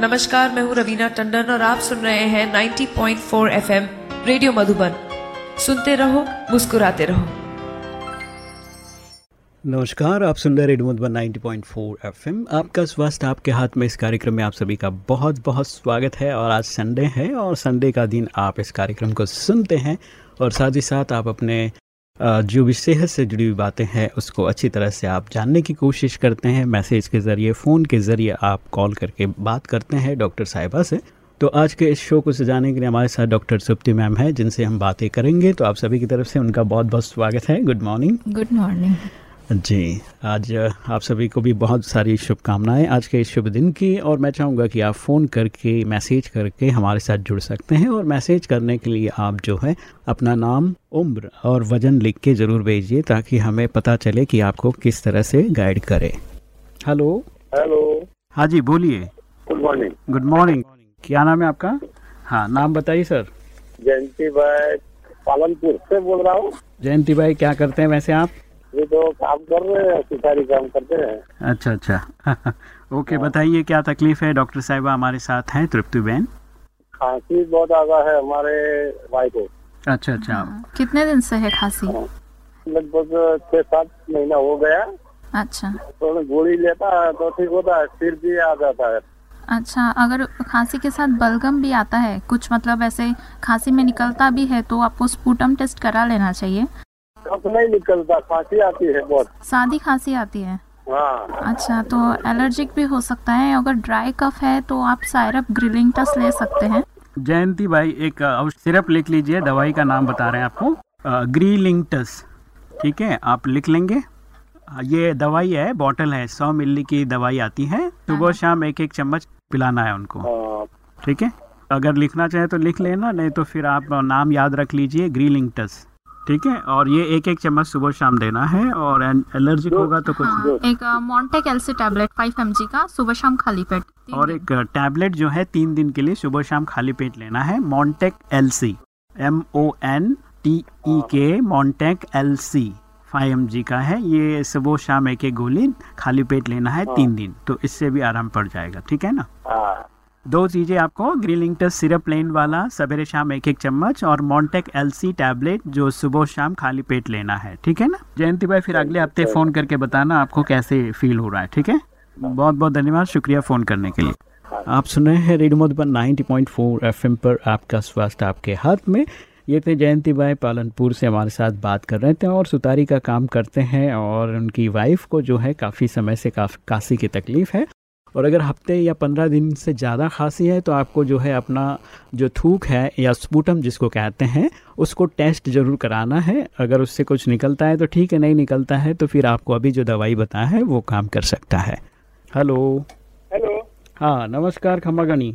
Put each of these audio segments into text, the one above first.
नमस्कार, मैं हूँ रवीना टंडन और आप सुन रहे हैं 90.4 एफएम रेडियो मधुबन। सुनते रहो, मुस्कुराते रहो। नमस्कार, आप सुन रहे रेडियो मधुबन 90.4 एफएम। आपका स्वास्थ्य आपके हाथ में इस कार्यक्रम में आप सभी का बहुत बहुत स्वागत है और आज संडे है और संडे का दिन आप इस कार्यक्रम को सुनते हैं और साथ ही साथ आप अपने जो सेहत से जुड़ी हुई बातें हैं, उसको अच्छी तरह से आप जानने की कोशिश करते हैं। मैसेज के ज़रिए, फ़ोन के ज़रिए आप कॉल करके बात करते हैं डॉक्टर साहिबा से। तो आज के इस शो को सजाने के लिए हमारे साथ डॉक्टर सुप्ति मैम है, जिनसे हम बातें करेंगे। तो आप सभी की तरफ़ से उनका बहुत बहुत स्वागत है। Good morning. Good morning. जी आज आप सभी को भी बहुत सारी शुभकामनाएँ आज के इस शुभ दिन की और मैं चाहूँगा कि आप फ़ोन करके मैसेज करके हमारे साथ जुड़ सकते हैं और मैसेज करने के लिए आप जो है अपना नाम उम्र और वज़न लिख के ज़रूर भेजिए ताकि हमें पता चले कि आपको किस तरह से गाइड करे। हेलो हेलो हाँ जी बोलिए। गुड मॉर्निंग गुड मॉर्निंग क्या नाम है आपका? हाँ नाम बताइए सर। जयंती भाई पालनपुर से बोल रहा हूँ। जयंती भाई क्या करते हैं वैसे आप? ये तो काम कर रहे हैं सिखारी काम करते हैं। अच्छा अच्छा। ओके बताइए क्या तकलीफ़ है डॉक्टर साहिबा हमारे साथ हैं तृप्ति बहन? खांसी बहुत आगा है हमारे भाई को। अच्छा अच्छा। हाँ, कितने दिन से है खांसी? लगभग छह सात महीना हो गया। अच्छा। तो गोली लेता है तो ठीक होता है सिर भी आ जाता है। अच्छा अगर खांसी के साथ बलगम भी आता है कुछ मतलब ऐसे खांसी में निकलता भी है तो आपको स्पूटम टेस्ट करा लेना चाहिए। कफ नहीं निकलता खांसी आती है बहुत। सादी खांसी आती है? हाँ। अच्छा तो एलर्जिक भी हो सकता है अगर ड्राई कफ है तो आप सायरप ग्रिलिंग टस ले सकते हैं। जयंती भाई एक सिरप लिख लीजिए दवाई का नाम बता रहे हैं आपको। ग्रीलिंगटस ठीक है आप लिख लेंगे। ये दवाई है बॉटल है सौ मिली की दवाई आती है। सुबह हाँ। शाम एक एक चम्मच पिलाना है उनको हाँ। ठीक है? अगर लिखना चाहे तो लिख लेना नहीं तो फिर आप नाम याद रख लीजिए ग्रीलिंगटस ठीक है? और ये एक एक चम्मच सुबह शाम देना है और एलर्जिक होगा तो कुछ हाँ, एक Montek LC tablet five M का सुबह शाम खाली पेट। और एक टैबलेट जो है तीन दिन के लिए सुबह शाम खाली पेट लेना है Montek LC M O N T E के Montek LC five M G का है। ये सुबह शाम एक एक गोली खाली पेट लेना है। तीन दिन तो इससे भी आराम पड़ जाएगा ठीक है ना? हाँ। दो चीज़ें आपको ग्रीलिंगटस सिरप प्लेन वाला सवेरे शाम एक एक चम्मच और मॉन्टेक एलसी टैबलेट जो सुबह शाम खाली पेट लेना है ठीक है ना? जयंती भाई फिर अगले हफ़्ते फ़ोन करके बताना आपको कैसे फील हो रहा है ठीक है? बहुत बहुत धन्यवाद शुक्रिया फ़ोन करने के लिए। आप सुन रहे हैं रेडियो मधुबन 90.4 एफएम पर आपका स्वास्थ्य आपके हाथ में। ये थे जयंती भाई पालनपुर से हमारे साथ बात कर रहे थे और सुतारी का काम करते हैं और उनकी वाइफ को जो है काफ़ी समय से काफ़ी काशी की तकलीफ़ है। और अगर हफ़्ते या पंद्रह दिन से ज़्यादा खांसी है तो आपको जो है अपना जो थूक है या स्पूटम जिसको कहते हैं उसको टेस्ट ज़रूर कराना है। अगर उससे कुछ निकलता है तो ठीक है नहीं निकलता है तो फिर आपको अभी जो दवाई बताया है वो काम कर सकता है। हेलो। हेलो। हाँ नमस्कार खम्मा गणी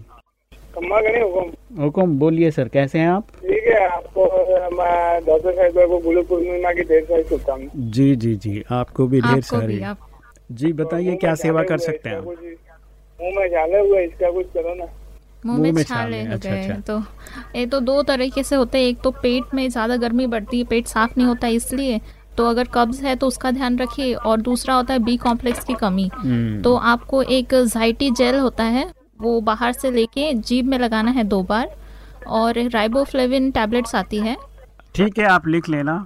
खम्मा गणी हुकुम। हुकुम बोलिए सर कैसे हैं आप? ठीक है आपको मैं डॉक्टर साहब को गुरु पूर्णिमा की ढेर सारी शुभकामनाएँ। जी जी जी आपको भी ढेर सारी। जी बताइए क्या सेवा कर सकते हैं आप? मुँह में झाले हुए इसका कुछ करो ना। मुँह में छाले हो अच्छा, गए अच्छा। तो ये तो दो तरीके से होते हैं। एक तो पेट में ज़्यादा गर्मी बढ़ती है पेट साफ़ नहीं होता इसलिए तो अगर कब्ज है तो उसका ध्यान रखिए और दूसरा होता है बी कॉम्प्लेक्स की कमी। हम्म। तो आपको एक जाइटी जेल होता है वो बाहर से लेके जीभ में लगाना है दो बार और राइबोफ्लेविन टैबलेट्स आती है। ठीक है आप लिख लेना।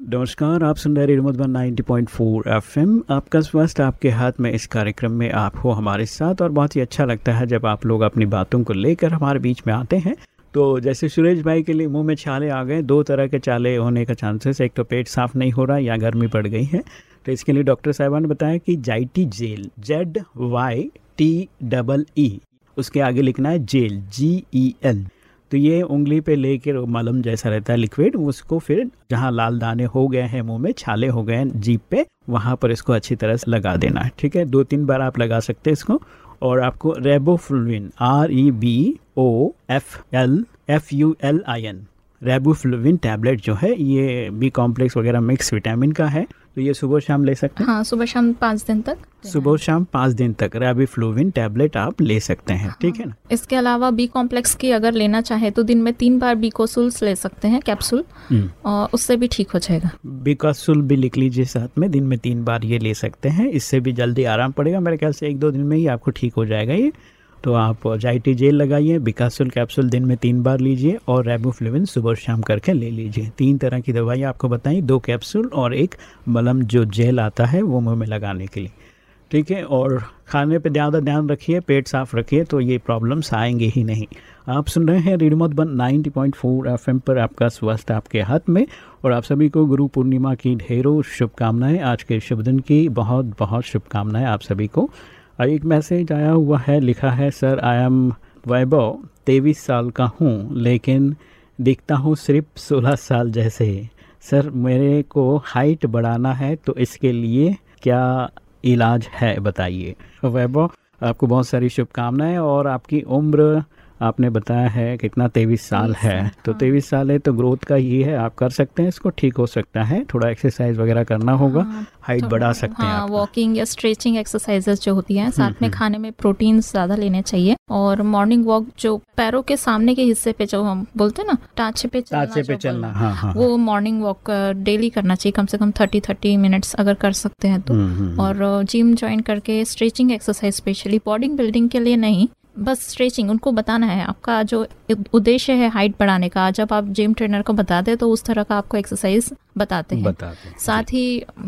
नमस्कार, आप सुन रहे रेडियो मधुबन 90.4 एफएम। आपका स्वास्थ्य आपके हाथ में इस कार्यक्रम में आप हो हमारे साथ और बहुत ही अच्छा लगता है जब आप लोग अपनी बातों को लेकर हमारे बीच में आते हैं। तो जैसे सुरेश भाई के लिए मुँह में छाले आ गए, दो तरह के चाले होने का चांसेस, एक तो पेट साफ़ नहीं हो रहा या गर्मी पड़ गई है। तो इसके लिए डॉक्टर साहबा ने बताया कि Zytee gel, Z Y T double E, उसके आगे लिखना है जेल, जी ई एल। तो ये उंगली पे लेकर मलम जैसा रहता है लिक्विड, उसको फिर जहाँ लाल दाने हो गए हैं मुँह में, छाले हो गए हैं जीप पे, वहाँ पर इसको अच्छी तरह से लगा देना है, ठीक है? दो तीन बार आप लगा सकते हैं इसको। और आपको Rebofluvin R E B O F L F U L I N Rebofluvin tablet जो है ये बी कॉम्प्लेक्स वगैरह मिक्स विटामिन का है। तो ये सुबह शाम ले सकते हैं? हाँ सुबह शाम पाँच दिन तक सुबह शाम पाँच दिन तक रेबी फ्लोविन टैबलेट आप ले सकते हैं ठीक हाँ, है ना? इसके अलावा बी कॉम्प्लेक्स की अगर लेना चाहे तो दिन में तीन बार बीकोसुल्स ले सकते हैं कैप्सूल हम्म। और उससे भी ठीक हो जाएगा। बीकोसुल भी लिख लीजिए साथ में दिन में तीन बार ये ले सकते हैं। इससे भी जल्दी आराम पड़ेगा। मेरे ख्याल से एक दो दिन में ही आपको ठीक हो जाएगा ये। तो आप जाइटी जेल लगाइए, बिकासुल कैप्सूल दिन में तीन बार लीजिए और रेबोफ्लिविन सुबह शाम करके ले लीजिए। तीन तरह की दवाई आपको बताई, दो कैप्सूल और एक मलम जो जेल आता है, वो मुँह में लगाने के लिए। ठीक है, और खाने पे ज़्यादा ध्यान रखिए, पेट साफ़ रखिए तो ये प्रॉब्लम्स आएँगे ही नहीं। आप सुन रहे हैं रेडियो मधुबन 90.4 एफएम पर आपका स्वास्थ्य आपके हाथ में, और आप सभी को गुरु पूर्णिमा की ढेरों शुभकामनाएँ। आज के शुभ दिन की बहुत बहुत शुभकामनाएँ आप सभी को। एक मैसेज आया हुआ है, लिखा है, सर आई एम वैभव, तेईस साल का हूँ, लेकिन दिखता हूँ सिर्फ़ सोलह साल जैसे। सर, मेरे को हाइट बढ़ाना है तो इसके लिए क्या इलाज है, बताइए? वैभव, आपको बहुत सारी शुभकामनाएँ और आपकी उम्र आपने बताया है कितना तेईस साल है। तो हाँ। तेईस साल है तो ग्रोथ का ये है आप कर सकते हैं इसको ठीक हो सकता है। थोड़ा एक्सरसाइज वगैरह करना होगा हाँ, हाइट तो बढ़ा सकते हाँ, हैं वॉकिंग या स्ट्रेचिंग एक्सरसाइजेस जो होती हैं साथ हम्म, में हम्म। खाने में प्रोटीन ज़्यादा लेने चाहिए और मॉर्निंग वॉक जो पैरों के सामने के हिस्से पे जो हम बोलते हैं ना टाचे पे चलना टाचे पे चलना हाँ, हाँ, वो मॉर्निंग वॉक डेली करना चाहिए कम से कम थर्टी थर्टी मिनट्स अगर कर सकते हैं तो। हम्म, और जिम ज्वाइन करके stretching exercise specially body building के लिए नहीं बस स्ट्रेचिंग उनको बताना है। आपका जो उद्देश्य है हाइट बढ़ाने का, जब आप जिम ट्रेनर को बता दें तो उस तरह का आपको एक्सरसाइज बताते हैं। बताते हैं साथ ही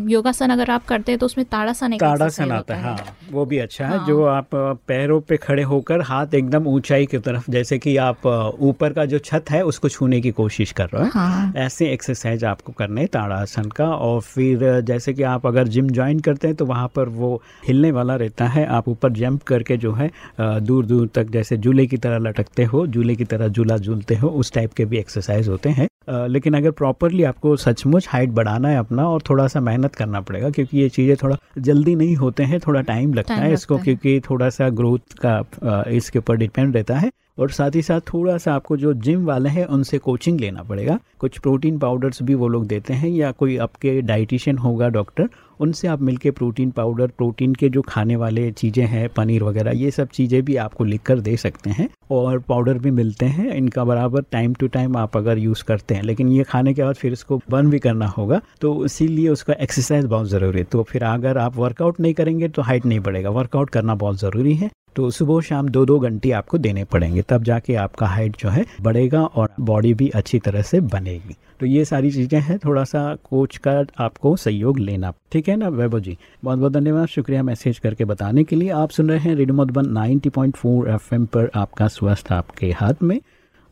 योगासन अगर आप करते हैं तो उसमें ताड़ासन ताड़ासन आता है हाँ। वो भी अच्छा हाँ। है। जो आप पैरों पे खड़े होकर हाथ एकदम ऊंचाई की तरफ़ जैसे कि आप ऊपर का जो छत है उसको छूने की कोशिश कर रहे हो। हाँ। ऐसे एक्सरसाइज आपको करने ताड़ासन का और फिर जैसे कि आप अगर जिम ज्वाइन करते हैं तो वहाँ पर वो हिलने वाला रहता है आप ऊपर जंप करके जो है दूर दूर तक जैसे झूले की तरह लटकते हो झूले की तरह झूला झूलते हो उस टाइप के भी एक्सरसाइज होते हैं। लेकिन अगर प्रॉपरली आपको सचमुच हाइट बढ़ाना है अपना और थोड़ा सा मेहनत करना पड़ेगा क्योंकि ये चीज़ें थोड़ा जल्दी नहीं होते हैं थोड़ा टाइम लगता है इसको क्योंकि थोड़ा सा ग्रोथ का इसके ऊपर डिपेंड रहता है। और साथ ही साथ थोड़ा सा आपको जो जिम वाले हैं, उनसे कोचिंग लेना पड़ेगा। कुछ प्रोटीन पाउडर्स भी वो लोग देते हैं, या कोई आपके डाइटिशियन होगा डॉक्टर उनसे आप मिलके प्रोटीन पाउडर प्रोटीन के जो खाने वाले चीज़ें हैं, पनीर वगैरह, ये सब चीज़ें भी आपको लिख कर दे सकते हैं। और पाउडर भी मिलते हैं, इनका बराबर टाइम टू टाइम आप अगर यूज़ करते हैं। लेकिन ये खाने के बाद फिर इसको बर्न भी करना होगा तो इसीलिए उसका एक्सरसाइज बहुत ज़रूरी है। तो फिर अगर आप वर्कआउट नहीं करेंगे तो हाइट नहीं बढ़ेगा। वर्कआउट करना बहुत ज़रूरी है। तो सुबह शाम दो दो घंटे आपको देने पड़ेंगे। तब जाके आपका हाइट जो है बढ़ेगा और बॉडी भी अच्छी तरह से बनेगी। तो ये सारी चीज़ें हैं थोड़ा सा कोच का आपको सहयोग लेना। ठीक है ना, वैभव जी? बहुत बहुत धन्यवाद, शुक्रिया मैसेज करके बताने के लिए। आप सुन रहे हैं रेडियो मधुबन 90.4 एफएम पर आपका स्वास्थ्य आपके हाथ में।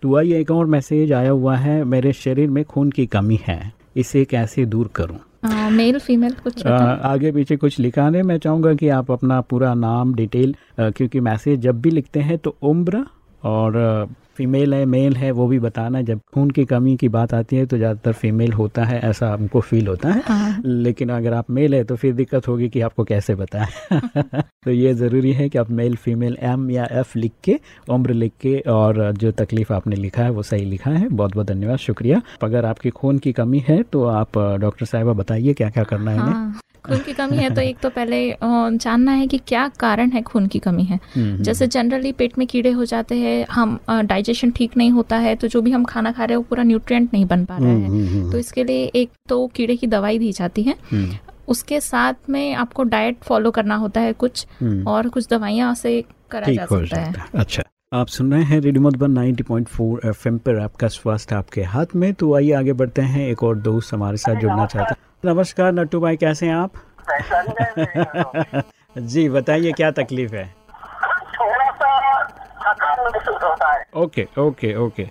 तो आइए एक और मैसेज आया हुआ है, मेरे शरीर में खून की कमी है, इसे कैसे दूर करूँ? मेल फीमेल कुछ आ, आगे पीछे कुछ लिखा नहीं मैं चाहूँगा कि आप अपना पूरा नाम डिटेल क्योंकि मैसेज जब भी लिखते हैं तो उम्र और फीमेल है मेल है वो भी बताना जब खून की कमी की बात आती है तो ज़्यादातर फीमेल होता है ऐसा हमको फील होता है। हाँ। लेकिन अगर आप मेल है तो फिर दिक्कत होगी कि आपको कैसे बताएँ तो ये ज़रूरी है कि आप मेल फीमेल एम या एफ़ लिख के उम्र लिख के और जो तकलीफ़ आपने लिखा है वो सही लिखा है। बहुत बहुत धन्यवाद शुक्रिया। अगर आपकी खून की कमी है तो आप डॉक्टर साहिबा बताइए क्या क्या करना है हाँ। खून की कमी है तो एक तो पहले जानना है कि क्या कारण है खून की कमी है। हम्म, हम्म, जैसे जनरली हम्म। पेट में कीड़े हो जाते हैं हम डाइजेशन ठीक नहीं होता है तो जो भी हम खाना खा रहे हैं वो पूरा न्यूट्रिएंट नहीं बन पा रहा है। तो इसके लिए एक तो कीड़े की दवाई दी जाती है। उसके साथ में आपको डाइट फॉलो करना होता है कुछ और कुछ दवाइयाँ से करा जा सकता है। अच्छा आप सुन रहे हैं रेडियो मधुबन 90.4 एफएम पर आपका स्वास्थ्य आपके हाथ में। तो आइए आगे बढ़ते हैं एक और दोस्त हमारे साथ जुड़ना चाहता है। नमस्कार नट्टू भाई कैसे हैं आप? जी बताइए क्या तकलीफ़ है? Okay okay okay.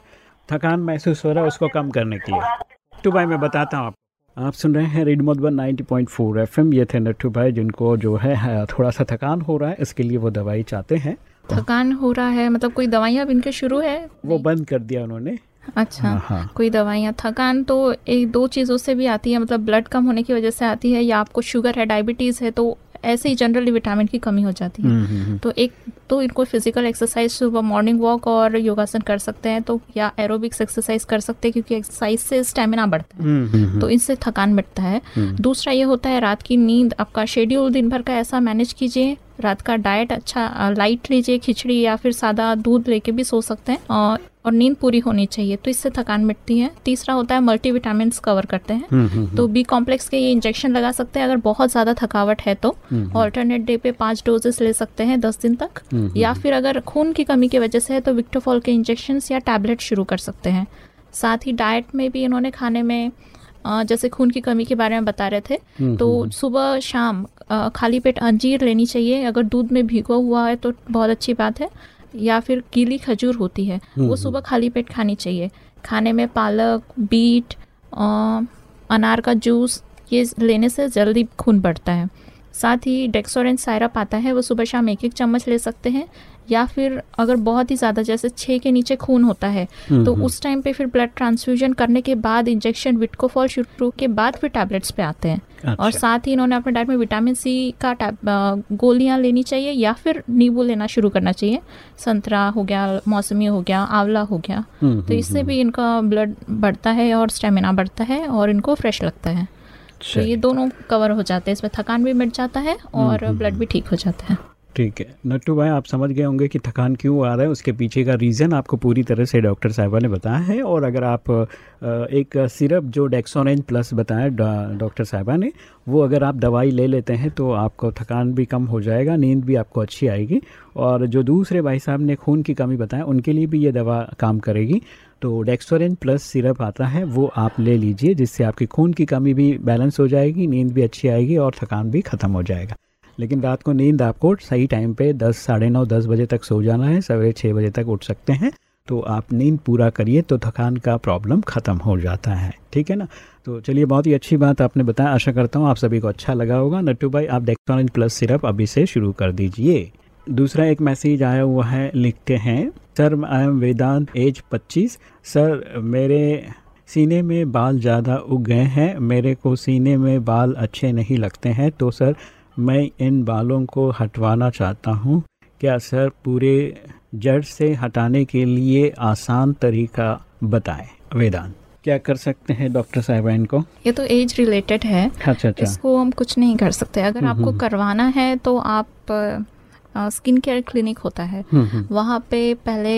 थकान महसूस हो रहा है उसको कम करने के लिए। नट्टू भाई मैं बताता हूँ आप आप सुन रहे हैं रेड मधुबन 90.4 एफएम। ये थे नट्टू भाई जिनको जो है थोड़ा सा थकान हो रहा है इसके लिए वो दवाई चाहते हैं। थकान हो रहा है? मतलब कोई दवाइयाँ अब इनके शुरू है? वो बंद कर दिया उन्होंने। अच्छा हाँ, हाँ. कोई दवाइयाँ? थकान तो एक दो चीज़ों से भी आती है मतलब ब्लड कम होने की वजह से आती है या आपको शुगर है डायबिटीज़ है तो ऐसे ही जनरली विटामिन की कमी हो जाती है। हम्म, हम्म, हम्म। तो एक तो इनको फ़िज़िकल एक्सरसाइज सुबह मॉर्निंग वॉक और योगासन कर सकते हैं तो या एरोबिक्स एक्सरसाइज कर सकते हैं क्योंकि एक्सरसाइज से स्टेमिना बढ़ता है। तो इनसे थकान मिटता है। दूसरा ये होता है रात की नींद आपका शेड्यूल दिन भर का ऐसा मैनेज कीजिए रात का डाइट अच्छा लाइट लीजिए खिचड़ी या फिर सादा दूध लेके भी सो सकते हैं और और नींद पूरी होनी चाहिए। तो इससे थकान मिटती है। तीसरा होता है मल्टीविटामिन कवर करते हैं। हम्म, हम्म, तो बी कॉम्प्लेक्स के ये इंजेक्शन लगा सकते हैं अगर बहुत ज़्यादा थकावट है तो। हम्म, ऑल्टरनेट डे पे पाँच डोजेस ले सकते हैं दस दिन तक। हम्म, या फिर अगर खून की कमी की वजह से है तो विक्टोफॉल के इंजेक्शन या टैबलेट शुरू कर सकते हैं। साथ ही डाइट में भी इन्होंने खाने में जैसे खून की कमी के बारे में बता रहे थे हम्म, तो सुबह शाम खाली पेट अंजीर लेनी चाहिए। अगर दूध में भिगो हुआ है तो बहुत अच्छी बात है या फिर गीली खजूर होती है वो सुबह खाली पेट खानी चाहिए। खाने में पालक बीट अनार का जूस ये लेने से जल्दी खून बढ़ता है। साथ ही डेक्सोरेंस सायरप आता है वो सुबह शाम एक एक चम्मच ले सकते हैं। या फिर अगर बहुत ही ज़्यादा जैसे छः के नीचे खून होता है तो उस टाइम पे फिर ब्लड ट्रांसफ्यूजन करने के बाद इंजेक्शन विटकोफॉल शुरू के बाद फिर टैबलेट्स पे आते हैं। अच्छा। और। साथ ही इन्होंने अपने डाइट में विटामिन सी का गोलियाँ लेनी चाहिए या फिर नींबू लेना शुरू करना चाहिए। संतरा हो गया मौसमी हो गया आंवला हो गया। हम्म, तो इससे भी इनका ब्लड बढ़ता है और स्टेमिना बढ़ता है और इनको फ्रेश लगता है। तो ये दोनों कवर हो जाते हैं इसमें थकान भी मिट जाता है और ब्लड भी ठीक हो जाता है। ठीक है। नट्टू भाई, आप समझ गए होंगे कि थकान क्यों आ रहा है। उसके पीछे का रीज़न आपको पूरी तरह से डॉक्टर साहबा ने बताया है और अगर आप एक सिरप जो डेक्सोनेन प्लस बताया डॉक्टर साहबा ने, वो अगर आप दवाई ले लेते हैं तो आपको थकान भी कम हो जाएगा, नींद भी आपको अच्छी आएगी। और जो दूसरे भाई साहब ने खून की कमी बताया, उनके लिए भी ये दवा काम करेगी। तो डेक्सोरेन प्लस सिरप आता है, वो आप ले लीजिए, जिससे आपकी खून की कमी भी बैलेंस हो जाएगी, नींद भी अच्छी आएगी और थकान भी ख़त्म हो जाएगा। लेकिन रात को नींद आपको सही टाइम पे दस, साढ़े नौ, दस बजे तक सो जाना है, सवेरे छः बजे तक उठ सकते हैं। तो आप नींद पूरा करिए तो थकान का प्रॉब्लम ख़त्म हो जाता है। ठीक है ना? तो चलिए, बहुत ही अच्छी बात आपने बताया। आशा करता हूँ आप सभी को अच्छा लगा होगा। नट्टू भाई, आप डेक्टोनिन प्लस सिरप अभी से शुरू कर दीजिए। दूसरा एक मैसेज आया हुआ है, लिखते हैं, sir I am Vedant age 25 sir, मेरे सीने में बाल ज़्यादा उग गए हैं। मेरे को सीने में बाल अच्छे नहीं लगते हैं। तो सर मैं इन बालों को हटवाना चाहता हूँ। क्या सर पूरे जड़ से हटाने के लिए आसान तरीका बताएँ? वेदांत। क्या कर सकते हैं डॉक्टर साहब इनको ये तो एज रिलेटेड है। अच्छा अच्छा। इसको हम कुछ नहीं कर सकते। अगर हम्म, आपको हम्म। करवाना है तो आप स्किन केयर क्लिनिक होता है। हम्म, हम्म, वहाँ पे पहले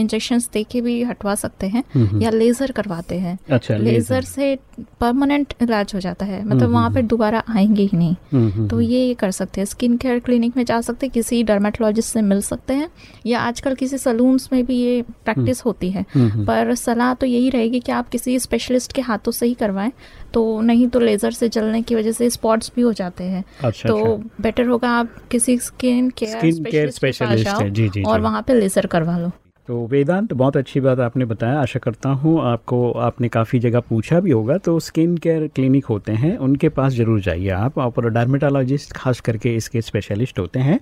इंजेक्शंस दे के भी हटवा सकते हैं हम्म। या लेज़र करवाते हैं। अच्छा लेज़र। से परमानेंट इलाज हो जाता है मतलब वहाँ पे। दोबारा आएँगे ही नहीं। तो ये कर सकते हैं। स्किन केयर क्लिनिक में जा सकते हैं किसी डर्मेटोलॉजिस्ट से मिल सकते हैं या आजकल किसी सलून्स में भी ये प्रैक्टिस होती है। पर सलाह तो यही रहेगी कि आप किसी स्पेशलिस्ट के हाथों से ही करवाएँ। तो नहीं तो लेज़र से जलने की वजह से स्पॉट्स भी हो जाते हैं। अच्छा तो अच्छा। बेटर होगा आप किसी स्किन केयर स्पेशलिस्ट है जी जी और। वहाँ पे लेज़र करवा लो। तो वेदांत, बहुत अच्छी बात आपने बताया। आशा करता हूँ आपको, आपने काफ़ी जगह पूछा भी होगा। तो स्किन केयर क्लिनिक होते हैं, उनके पास ज़रूर जाइए आप और डर्मेटोलॉजिस्ट खास करके इसके स्पेशलिस्ट होते हैं,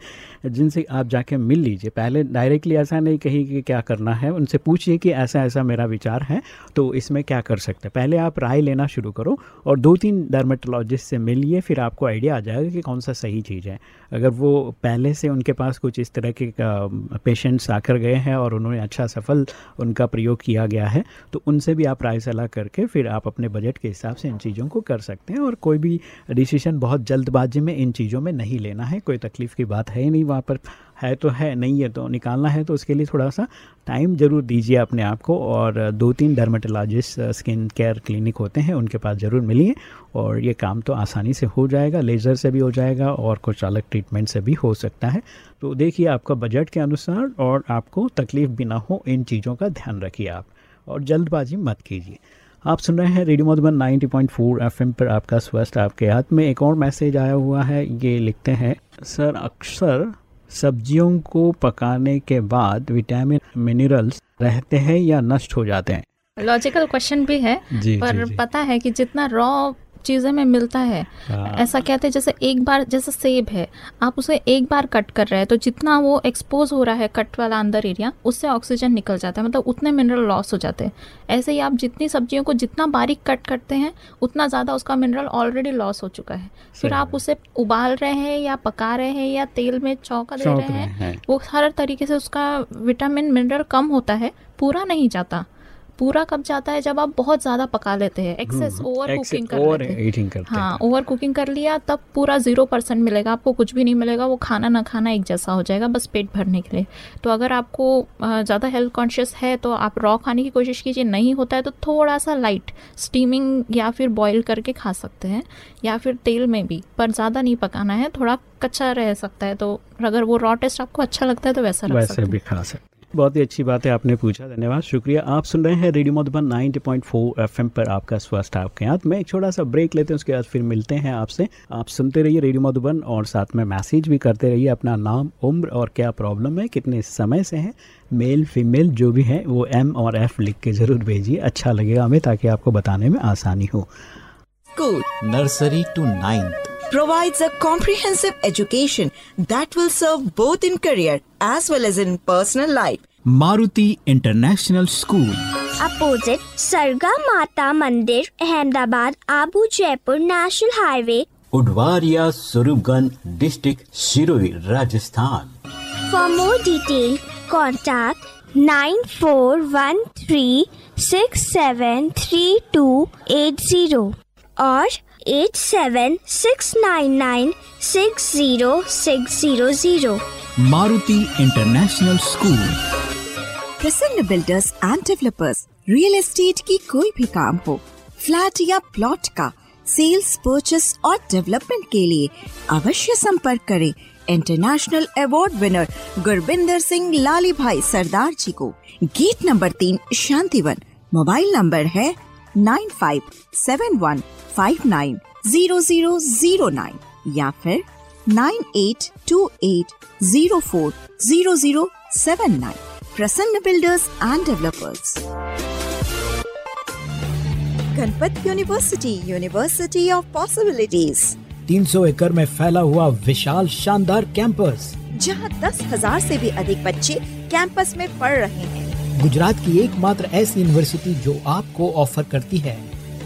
जिनसे आप जाके मिल लीजिए। पहले डायरेक्टली ऐसा नहीं कही कि क्या करना है, उनसे पूछिए कि ऐसा ऐसा मेरा विचार है तो इसमें क्या कर सकते हैं। पहले आप राय लेना शुरू करो और दो तीन डर्मेटोलॉजिस्ट से मिलिए, फिर आपको आइडिया आ जाएगा कि कौन सा सही चीज़ है। अगर वो पहले से उनके पास कुछ इस तरह के पेशेंट्स आकर गए हैं और उन्होंने अच्छा सफल उनका प्रयोग किया गया है तो उनसे भी आप राय सलाह करके फिर आप अपने बजट के हिसाब से इन चीज़ों को कर सकते हैं और कोई भी डिसीज़न बहुत जल्दबाजी में इन चीज़ों में नहीं लेना है, कोई तकलीफ़ की बात है ही नहीं वहाँ पर। है तो है, नहीं है तो निकालना है तो उसके लिए थोड़ा सा टाइम ज़रूर दीजिए अपने आप को और दो तीन डर्मेटोलॉजिस्ट स्किन केयर क्लिनिक होते हैं, उनके पास ज़रूर मिलिए और ये काम तो आसानी से हो जाएगा लेज़र से भी हो जाएगा और कुछ अलग ट्रीटमेंट से भी हो सकता है। तो देखिए आपका बजट के अनुसार और आपको तकलीफ़ भी ना हो, इन चीज़ों का ध्यान रखिए आप और जल्दबाजी मत कीजिए। आप सुन रहे हैं रेडियो मधुबन 90.4 एफएम पर आपका स्वास्थ्य आपके हाथ में एक और मैसेज आया हुआ है, ये लिखते हैं, सर, अक्सर सब्जियों को पकाने के बाद विटामिन मिनरल्स रहते हैं या नष्ट हो जाते हैं लॉजिकल क्वेश्चन भी है जी पर जी, जी. पता है कि जितना रॉ चीज़ें में मिलता है। हाँ। ऐसा कहते हैं जैसे एक बार जैसे सेब है आप उसे एक बार कट कर रहे हैं तो जितना वो एक्सपोज हो रहा है कट वाला अंदर एरिया उससे ऑक्सीजन निकल जाता है मतलब उतने मिनरल लॉस हो जाते हैं। ऐसे ही आप जितनी सब्जियों को जितना बारीक कट करते हैं उतना ज़्यादा उसका मिनरल ऑलरेडी लॉस हो चुका है। फिर आप उसे उबाल रहे हैं या पका रहे हैं या तेल में चौंका दे रहे हैं। वो हर तरीके से उसका विटामिन मिनरल कम होता है पूरा नहीं जाता। पूरा कब जाता है? जब आप बहुत ज़्यादा पका लेते हैं। एक्सेस ओवर कुकिंग कर ओवर हैं। ईटिंग करते हाँ ओवर कुकिंग कर लिया तब पूरा ज़ीरो परसेंट मिलेगा। आपको कुछ भी नहीं मिलेगा वो खाना ना खाना एक जैसा हो जाएगा बस पेट भरने के लिए। तो अगर आपको ज़्यादा हेल्थ कॉन्शियस है तो आप रॉ खाने की कोशिश कीजिए। नहीं होता है तो थोड़ा सा लाइट स्टीमिंग या फिर बॉईल करके खा सकते हैं या फिर तेल में भी। पर ज़्यादा नहीं पकाना है थोड़ा कच्चा रह सकता है तो अगर वो रॉ टेस्ट आपको अच्छा लगता है तो वैसा वैसे भी खा सकते हैं। बहुत ही अच्छी बात है आपने पूछा, धन्यवाद। शुक्रिया। आप सुन रहे हैं रेडियो मधुबन 90.4 एफएम पर आपका स्वास्थ्य आपके हाथ। में एक छोटा सा ब्रेक लेते हैं, उसके बाद फिर मिलते हैं आपसे। आप सुनते रहिए रेडियो मधुबन और साथ में मैसेज भी करते रहिए अपना नाम, उम्र और क्या प्रॉब्लम है, कितने समय से है, मेल, फीमेल, जो भी है, वो एम और एफ़ लिख के ज़रूर भेजिए। अच्छा लगेगा हमें, ताकि आपको बताने में आसानी हो। Nursery to ninth. provides a comprehensive education that will serve both in career as well as in personal life. Maruti International School. Opposite Sarga Mata Mandir, Ahmedabad, Abu Jaipur National Highway, Udwarya Surugan District, Shiroi, Rajasthan. For more detail, contact 9413673280 or eight seven six nine nine six zero six zero zero Maruti international school Prasanna builders and developers real estate की कोई भी काम हो flat या plot का sales purchase और development के लिए अवश्य संपर्क करें international award winner Gurbinder Singh Lali भाई सरदार जी को। गेट नंबर तीन शांतिवन मोबाइल नंबर है nine five seven one five nine zero zero zero nine या फिर nine eight two eight zero four zero zero seven nine Prasanna builders and developers Ganpat university university of possibilities 300 एकड़ में फैला हुआ विशाल शानदार campus जहाँ दस हज़ार से भी अधिक बच्चे कैंपस में पढ़ रहे हैं गुजरात की एकमात्र ऐसी यूनिवर्सिटी जो आपको ऑफ़र करती है।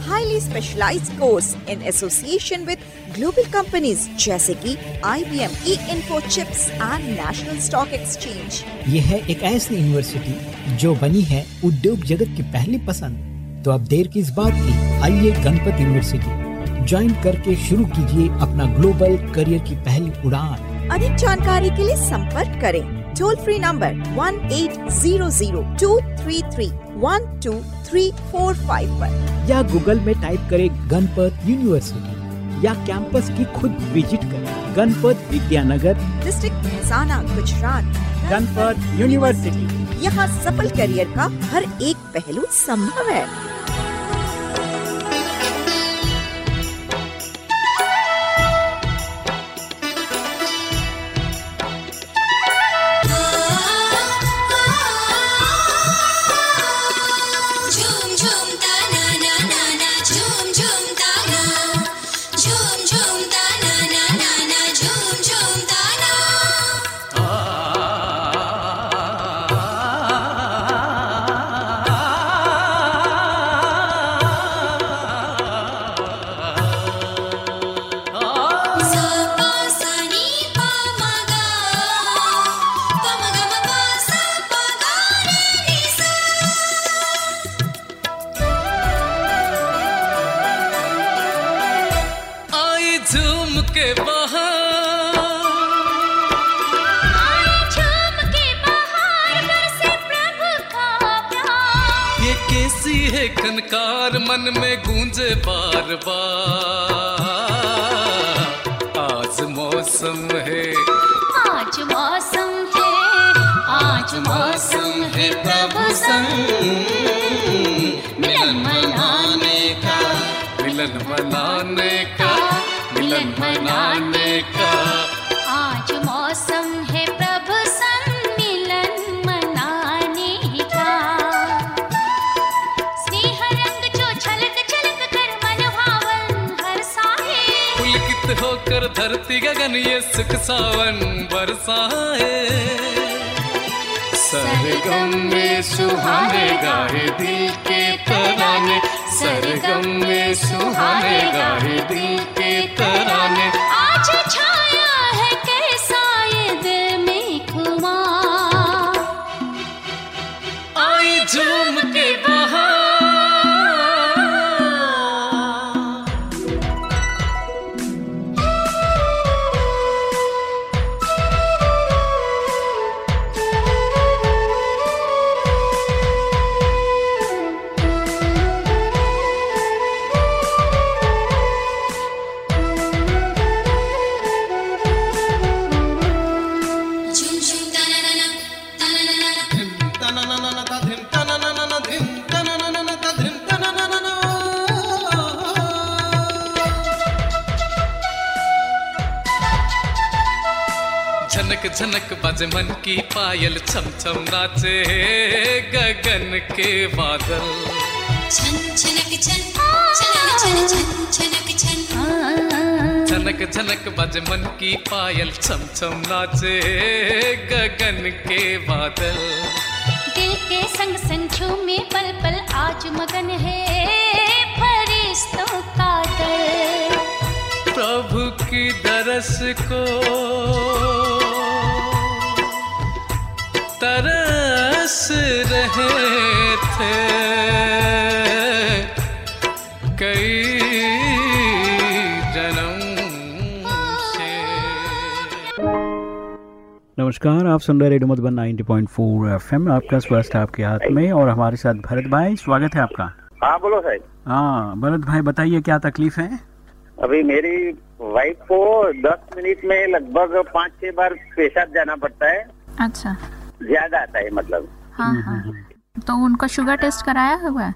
Highly specialised course in association with global companies जैसे कि e Infochips and National Stock Exchange ये है एक ऐसी यूनिवर्सिटी जो बनी है उद्योग जगत की पहली पसंद। तो अब देर किस बात की आइए गणपत यूनिवर्सिटी ज्वाइन करके शुरू कीजिए अपना ग्लोबल करियर की पहली उड़ान। अधिक जानकारी के लिए संपर्क करें। Toll free number one eight zero zero two three three one two three four five पर या गूगल में टाइप करें गणपत यूनिवर्सिटी या कैंपस की खुद विज़िट करें। गणपत विद्यानगर डिस्ट्रिक्ट मेहसाना गुजरात गणपत यूनिवर्सिटी यहाँ सफल करियर का हर एक पहलू संभव है। मन में गूंजे बार बार। आज मौसम है। आज मौसम है। आज मौसम है प्रभु संग। मिलन मनाने का। मिलन मनाने का। मिलन मनाने का। आज मौसम है। धरती गगन ये सुख सावन बरसाए। सरगम में सुहाने गाए दिल के तराने। सरगम में सुहाने गाए दिल के तराने। आज छाया झनक झनक बजे मन की पायल छम छम नाचे गगन के बादल। झनक झनक बजे मन की पायल छम छम नाचे गगन के बादल। दिल के संग संग झूमे पल पल आज मगन है फरिश्तों का दल। प्रभु की दरस को तरस रहे थे कई जन्म से। नमस्कार आप सुन रहे रेडियो मधुबन 90.4 एफएम आपका स्वास्थ्य आपके हाथ में और हमारे साथ भरत भाई स्वागत है आपका। हाँ बोलो साहब हाँ भरत भाई बताइए क्या तकलीफ़ है? अभी मेरी वाइफ को दस मिनट में लगभग पाँच छह बार पेशाब जाना पड़ता है। अच्छा। ज़्यादा आता है मतलब। हाँ हाँ। तो उनका शुगर टेस्ट कराया हुआ? है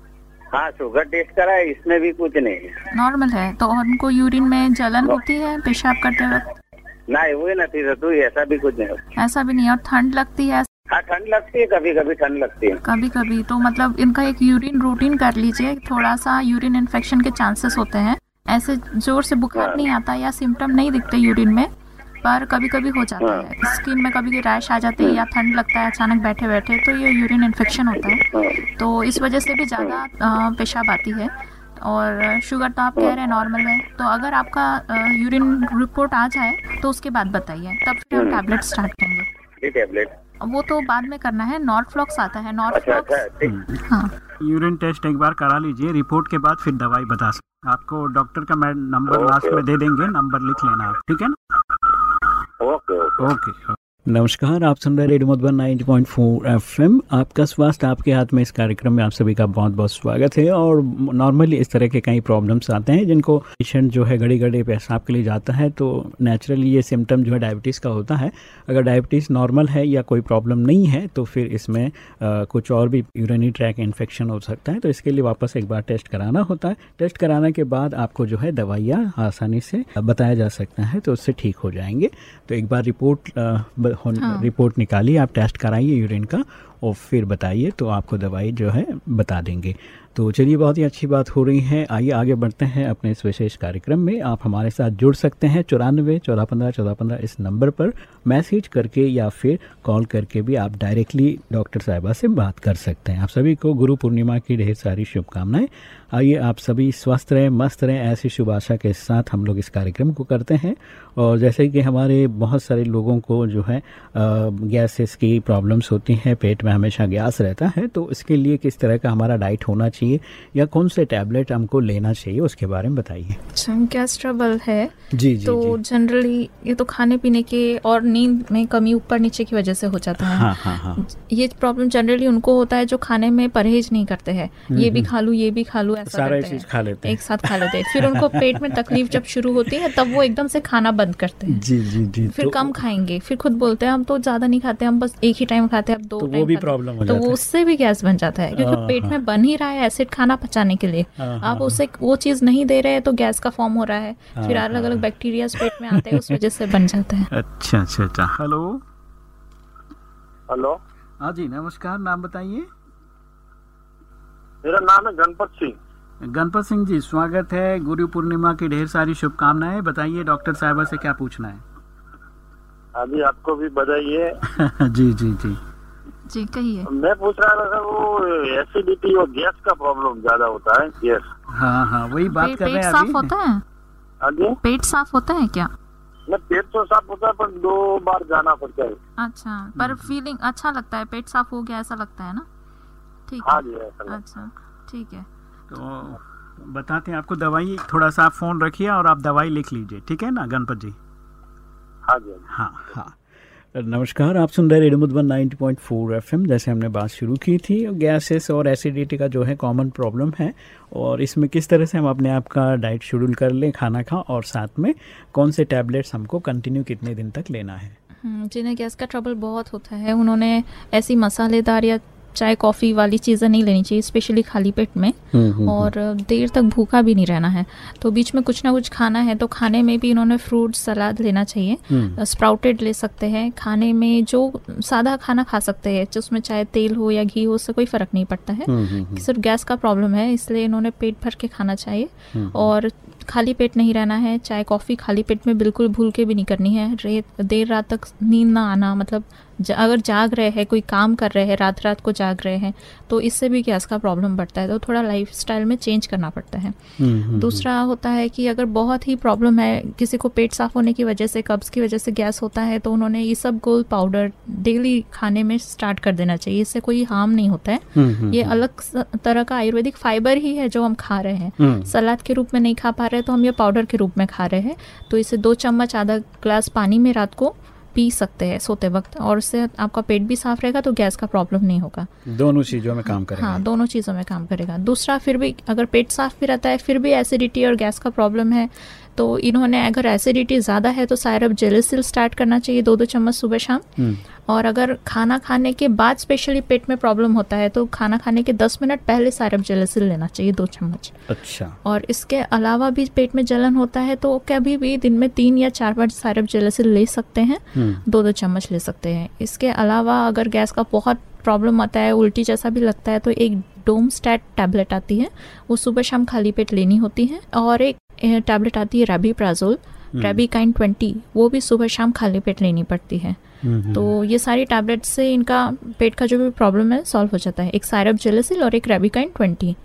हाँ शुगर टेस्ट करा है इसमें भी कुछ नहीं। है नॉर्मल है तो उनको यूरिन में जलन होती है पेशाब करते वक्त? ना वो नहीं रहती ऐसा भी कुछ नहीं। ऐसा भी नहीं और ठंड लगती है? हाँ ठंड लगती है कभी कभी ठंड लगती है। कभी कभी तो मतलब इनका एक यूरिन रूटीन कर लीजिए थोड़ा सा यूरिन इन्फेक्शन के चांसेस होते हैं। ऐसे ज़ोर से बुखार नहीं आता या सिम्टम नहीं दिखते यूरिन में पर कभी कभी हो जाता है। स्किन में कभी रैश आ जाते हैं या ठंड लगता है अचानक बैठे बैठे तो ये यूरिन इन्फेक्शन होता है। तो इस वजह से भी ज़्यादा पेशाब आती है। और शुगर तो आप कह रहे हैं नॉर्मल है तो अगर आपका यूरिन रिपोर्ट आ जाए तो उसके बाद बताइए तब फिर हम टैबलेट स्टार्ट करेंगे। टैबलेट? वो तो बाद में करना है नॉर्थ फ्लॉक्स आता है नॉर्थ अच्छा फ्लॉक्स अच्छा हाँ। यूरिन टेस्ट एक बार करा लीजिए रिपोर्ट के बाद फिर दवाई बता सकते आपको डॉक्टर का मैं नंबर लास्ट में दे देंगे नंबर लिख लेना आप ठीक है ना? Okay okay. नमस्कार आप सुन रहे रेडियो मधुबन 90.4 एफएम। आपका स्वास्थ्य आपके हाथ में इस कार्यक्रम में आप सभी का बहुत बहुत स्वागत है और नॉर्मली इस तरह के कई प्रॉब्लम्स आते हैं जिनको पेशेंट जो है घड़ी घड़ी पेशाब के लिए जाता है तो नेचुरली ये सिम्टम जो है डायबिटीज़ का होता है। अगर डायबिटीज़ नॉर्मल है या कोई प्रॉब्लम नहीं है तो फिर इसमें अ, कुछ और भी यूरिनी ट्रैक इन्फेक्शन हो सकता है तो इसके लिए वापस एक बार टेस्ट कराना होता है। टेस्ट कराने के बाद आपको जो है दवाइयाँ आसानी से बताया जा सकता है तो उससे ठीक हो जाएँगे। तो एक बार रिपोर्ट ब- हाँ। रिपोर्ट निकालिए आप टेस्ट कराइए यूरिन का और फिर बताइए तो आपको दवाई जो है बता देंगे। तो चलिए बहुत ही अच्छी बात हो रही है। आइए आगे बढ़ते हैं अपने इस विशेष कार्यक्रम में। आप हमारे साथ जुड़ सकते हैं चौरानवे चौदह पंद्रह चौदह पंद्रह इस नंबर पर। मैसेज करके या फिर कॉल करके भी आप डायरेक्टली डॉक्टर साहिबा से बात कर सकते हैं। आप सभी को गुरु पूर्णिमा की ढेर सारी शुभकामनाएँ। आइए आप सभी स्वस्थ रहें मस्त रहें ऐसी शुभ आशा के साथ हम लोग इस कार्यक्रम को करते हैं। और जैसे कि हमारे बहुत सारे लोगों को जो है गैसेस की प्रॉब्लम्स होती हैं पेट में हमेशा गैस रहता है तो इसके लिए किस तरह का हमारा डाइट होना चाहिए या कौन से टैबलेट हमको लेना चाहिए उसके बारे में बताइए। अच्छा गैस ट्रबल है? जी जी तो जनरली ये तो खाने पीने के और नींद में कमी ऊपर नीचे की वजह से हो जाता है। हाँ हाँ हाँ। ये प्रॉब्लम जनरली उनको होता है जो खाने में परहेज नहीं करते हैं। ये भी खा लूँ ये भी खा लूँ ऐसा सारा करते चीज़ खा लेते हैं। एक साथ खा लेते हैं। फिर उनको पेट में तकलीफ़ जब शुरू होती है तब वो एकदम से खाना बंद करते हैं। जी जी जी फिर तो- कम खाएँगे। फिर खुद बोलते हैं हम तो ज़्यादा नहीं खाते हम बस एक ही टाइम खाते हैं अब दो तो वो भी प्रॉब्लम तो वो उससे भी गैस बन जाता है क्योंकि हाँ, पेट हाँ। में बन ही रहा है एसिड खाना पचाने के लिए। हाँ, हाँ, आप उसे वो चीज़ नहीं दे रहे हैं तो गैस का फॉर्म हो रहा है। फिर अलग अलग। बैक्टीरिया पेट में आते हैं उस वजह से बन जाता है। अच्छा अच्छा अच्छा। हेलो हेलो हाँ जी नमस्कार नाम बताइए। मेरा नाम है गणपत सिंह। गणपत सिंह जी स्वागत है। गुरु पूर्णिमा की ढेर सारी शुभकामनाएँ। बताइए डॉक्टर साहिबा से क्या पूछना है? अभी आपको भी बधाई है जी जी जी। जी कहिए। मैं पूछ रहा था वो एसिडिटी और गैस का प्रॉब्लम ज़्यादा होता है गैस। हाँ हाँ वही बात पेट कर रहे हैं साफ़ होता है? आगे पेट साफ़ होता है क्या? मैं पेट तो साफ़ होता है पर दो बार जाना पड़ता है। अच्छा पर फीलिंग अच्छा लगता है पेट साफ़ हो गया ऐसा लगता है ना? ठीक हाँ जी ऐसा है। अच्छा ठीक है। तो बताते हैं आपको दवाई थोड़ा सा आप फ़ोन रखिए और आप दवाई लिख लीजिए ठीक है ना गणपत जी? हाँ जी हाँ हाँ नमस्कार आप सुन रहे रेडियो मधुबन 90.4 एफएम जैसे हमने बात शुरू की थी गैसेस और एसिडिटी का जो है कॉमन प्रॉब्लम है और इसमें किस तरह से हम अपने आप का डाइट शेड्यूल कर लें खाना खा और साथ में कौन से टैबलेट्स हमको कंटिन्यू कितने दिन तक लेना है? हम्म, जिन्हें गैस का ट्रबल बहुत होता है उन्होंने ऐसी मसालेदार या चाय कॉफ़ी वाली चीज़ें नहीं लेनी चाहिए स्पेशली खाली पेट में। हम्म, हम्म, और देर तक भूखा भी नहीं रहना है। तो बीच में कुछ ना कुछ खाना है तो खाने में भी इन्होंने फ्रूट सलाद लेना चाहिए। हम्म। स्प्राउटेड ले सकते हैं। खाने में जो सादा खाना खा सकते हैं जिसमें चाहे तेल हो या घी हो उससे कोई फ़र्क नहीं पड़ता है। हम्म, हम्म, हम्म। सिर्फ़ गैस का प्रॉब्लम है इसलिए इन्होंने पेट भर के खाना चाहिए। हम्म। और खाली पेट नहीं रहना है चाय कॉफ़ी खाली पेट में बिल्कुल भूल के भी नहीं करनी है। रेत देर रात तक नींद ना आना मतलब अगर जाग रहे हैं कोई काम कर रहे हैं रात रात को जाग रहे हैं तो इससे भी गैस का प्रॉब्लम बढ़ता है तो थोड़ा लाइफ स्टाइल में चेंज करना पड़ता है हम्म, हम्म, दूसरा होता है कि अगर बहुत ही प्रॉब्लम है किसी को पेट साफ़ होने की वजह से कब्ज़ की वजह से गैस होता है तो उन्होंने ये सब गोल पाउडर डेली खाने में स्टार्ट कर देना चाहिए इससे कोई हार्म नहीं होता है हम्म, हम्म, ये हम्म। अलग तरह का आयुर्वेदिक फाइबर ही है जो हम खा रहे हैं हम्म। सलाद के रूप में नहीं खा पा रहे तो हम ये पाउडर के रूप में खा रहे हैं तो इसे दो चम्मच आधा ग्लास पानी में रात को पी सकते हैं सोते वक्त और उससे आपका पेट भी साफ़ रहेगा तो गैस का प्रॉब्लम नहीं होगा। दोनों चीज़ों में काम करेगा। हाँ दोनों चीज़ों में काम करेगा। दूसरा फिर भी अगर पेट साफ़ भी रहता है फिर भी एसिडिटी और गैस का प्रॉब्लम है तो इन्होंने अगर एसिडिटी ज़्यादा है तो सायरप जेलिसिल स्टार्ट करना चाहिए दो दो चम्मच सुबह शाम। हम्म, और अगर खाना खाने के बाद स्पेशली पेट में प्रॉब्लम होता है तो खाना खाने के 10 मिनट पहले सायरप जेलिसिल लेना चाहिए दो चम्मच। अच्छा। और इसके अलावा भी पेट में जलन होता है तो कभी भी दिन में तीन या चार बार सायरप जेलिसिल ले सकते हैं। हम्म, दो दो चम्मच ले सकते हैं। इसके अलावा अगर गैस का बहुत प्रॉब्लम आता है उल्टी जैसा भी लगता है तो एक डोम स्टैट टैबलेट आती है। वो सुबह शाम खाली पेट लेनी होती है। और एक टैबलेट आती है rabeprazole rabi Kine twenty वो भी सुबह शाम खाली पेट लेनी पड़ती है। तो ये सारी टैबलेट से इनका पेट का जो भी प्रॉब्लम है सॉल्व हो जाता है। एक सायरप जेलिसिल और एक रेबिकाइन ट्वेंटी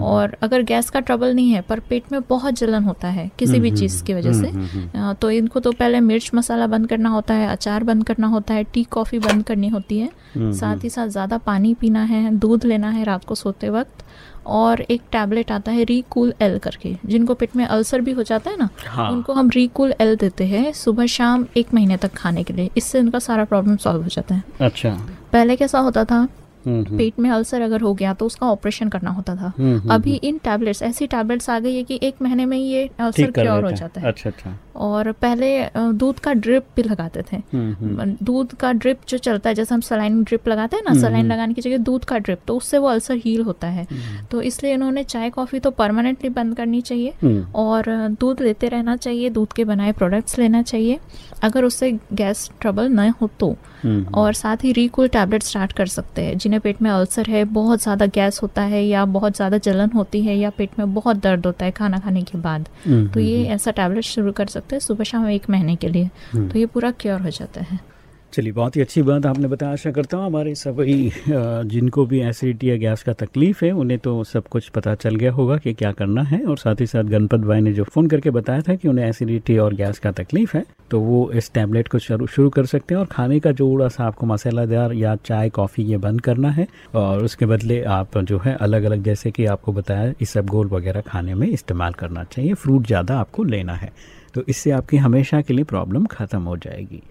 और अगर गैस का ट्रबल नहीं है पर पेट में बहुत जलन होता है किसी भी चीज़ की वजह से तो इनको तो पहले मिर्च मसाला बंद करना होता है अचार बंद करना होता है टी कॉफ़ी बंद करनी होती है। साथ ही साथ ज़्यादा पानी पीना है दूध लेना है रात को सोते वक्त। और एक टैबलेट आता है रिकूल एल करके जिनको पेट में अल्सर भी हो जाता है ना हाँ। उनको हम रिकूल एल देते हैं सुबह शाम एक महीने तक खाने के लिए। इससे उनका सारा प्रॉब्लम सॉल्व हो जाता है। अच्छा। पहले कैसा होता था पेट में अल्सर अगर हो गया तो उसका ऑपरेशन करना होता था। हम्म, हम्म, अभी इन टैबलेट्स ऐसी टैबलेट्स आ गई है कि एक महीने में ये अल्सर क्योर हो जाता है। अच्छा अच्छा। और पहले दूध का ड्रिप भी लगाते थे। हम्म, हम्म, दूध का ड्रिप जो चलता है जैसे हम सलाइन ड्रिप लगाते हैं ना हम्म, सलाइन हम्म। लगाने की जगह दूध का ड्रिप तो उससे वो अल्सर हील होता है। तो इसलिए इन्होंने चाय कॉफ़ी तो परमानेंटली बंद करनी चाहिए हम्म, और दूध लेते रहना चाहिए दूध के बनाए प्रोडक्ट्स लेना चाहिए। अगर उससे गैस ट्रबल न हो तो। हम्म, और साथ ही रिकूल टैबलेट स्टार्ट कर सकते हैं जिन्हें पेट में अल्सर है बहुत ज़्यादा गैस होता है या बहुत ज़्यादा जलन होती है या पेट में बहुत दर्द होता है खाना खाने के बाद हम्म, तो ये ऐसा टैबलेट शुरू कर सकते हैं सुबह शाम एक महीने के लिए हम्म। तो ये पूरा क्योर हो जाता है। चलिए, बहुत ही अच्छी बात आपने बताया। आशा करता हूँ हमारे सभी जिनको भी एसिडिटी या गैस का तकलीफ़ है, उन्हें तो सब कुछ पता चल गया होगा कि क्या करना है। और साथ ही साथ गणपत भाई ने जो फ़ोन करके बताया था कि उन्हें एसिडिटी और गैस का तकलीफ़ है तो वो इस टैबलेट को शुरू कर सकते हैं। और खाने का जो उड़ा सा आपको मसालेदार या चाय कॉफ़ी ये बंद करना है। और उसके बदले आप जो है अलग अलग जैसे कि आपको बताया इसबगोल वगैरह खाने में इस्तेमाल करना चाहिए। फ्रूट ज़्यादा आपको लेना है। तो इससे आपकी हमेशा के लिए प्रॉब्लम ख़त्म हो जाएगी।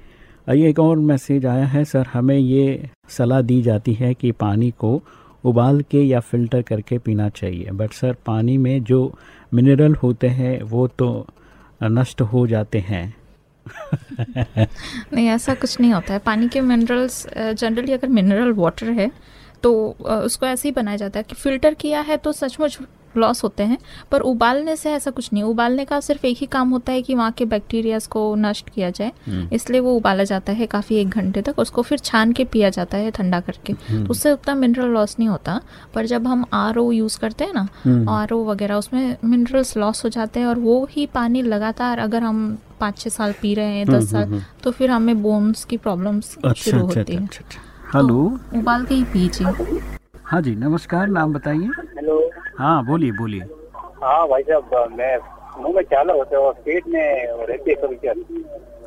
आइए एक और मैसेज आया है, सर, हमें ये सलाह दी जाती है कि पानी को उबाल के या फ़िल्टर करके पीना चाहिए। बट सर, पानी में जो मिनरल होते हैं, वो तो नष्ट हो जाते हैं। नहीं, ऐसा कुछ नहीं होता है। पानी के मिनरल्स जनरली अगर मिनरल वाटर है तो उसको ऐसे ही बनाया जाता है कि फ़िल्टर किया है तो सचमुच लॉस होते हैं पर उबालने से ऐसा कुछ नहीं उबालने का सिर्फ़ एक ही काम होता है कि वहाँ के बैक्टीरियाज को नष्ट किया जाए। इसलिए वो उबाला जाता है काफ़ी एक घंटे तक उसको फिर छान के पिया जाता है ठंडा करके। तो उससे उतना मिनरल लॉस नहीं होता पर जब हम आरओ यूज़ करते हैं ना आरओ वगैरह उसमें मिनरल्स लॉस हो जाते हैं और वो ही पानी लगातार अगर हम पाँच छः साल पी रहे हैं दस साल तो फिर हमें बोन्स की प्रॉब्लम्स अच्छा शुरू अच्छा होती अच्छा है। हेलो। उबाल के ही पीजिए। हाँ जी नमस्कार नाम बताइए। हेलो। हाँ बोलिए बोलिए। हाँ भाई साहब मैं मुँह में चाला होता है और पेट में रहती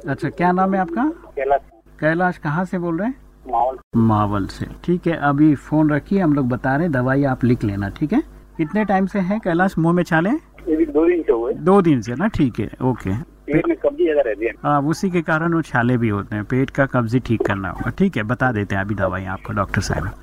अच्छा क्या नाम है आपका? कैलाश। कैलाश कहाँ से बोल रहे हैं? माहौल मावल से। ठीक है अभी फ़ोन रखिए हम लोग बता रहे हैं दवाई आप लिख लेना ठीक है? कितने टाइम से है कैलाश मुँह में छाले? दो दिन से हुए। दो दिन से ना ठीक है ओके। पेट में कब्जी ज़्यादा रहती है। हाँ उसी के कारण वो छाले भी होते हैं पेट का कब्जी ठीक करना होगा ठीक है बता देते हैं अभी दवाई आपको डॉक्टर साहब।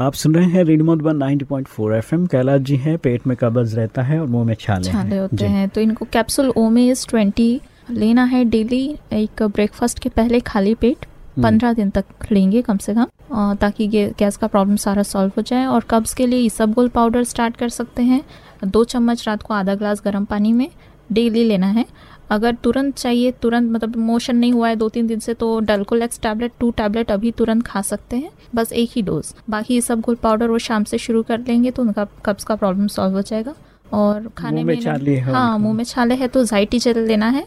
आप सुन रहे हैं रेडियो मधुबन 90.4 एफएम। कैलाश जी है पेट में कब्ज रहता है और मुँह में छाले छाले हैं होते हैं तो इनको कैप्सूल ओमेस ट्वेंटी लेना है डेली एक ब्रेकफास्ट के पहले खाली पेट। पंद्रह दिन तक लेंगे कम से कम ताकि गैस का प्रॉब्लम सारा सॉल्व हो जाए। और कब्ज़ के लिए इसबगोल पाउडर स्टार्ट कर सकते हैं। दो चम्मच रात को आधा ग्लास गर्म पानी में डेली लेना है। अगर तुरंत चाहिए तुरंत मतलब मोशन नहीं हुआ है दो तीन दिन से तो डल्कोलेक्स टैबलेट टू टैबलेट अभी तुरंत खा सकते हैं। बस एक ही डोज बाकी ये सब गोल पाउडर वो शाम से शुरू कर लेंगे तो उनका कब्ज़ का प्रॉब्लम सॉल्व हो जाएगा। और खाने में है। मुँह में छाले है तो जाइटी जेल लेना है।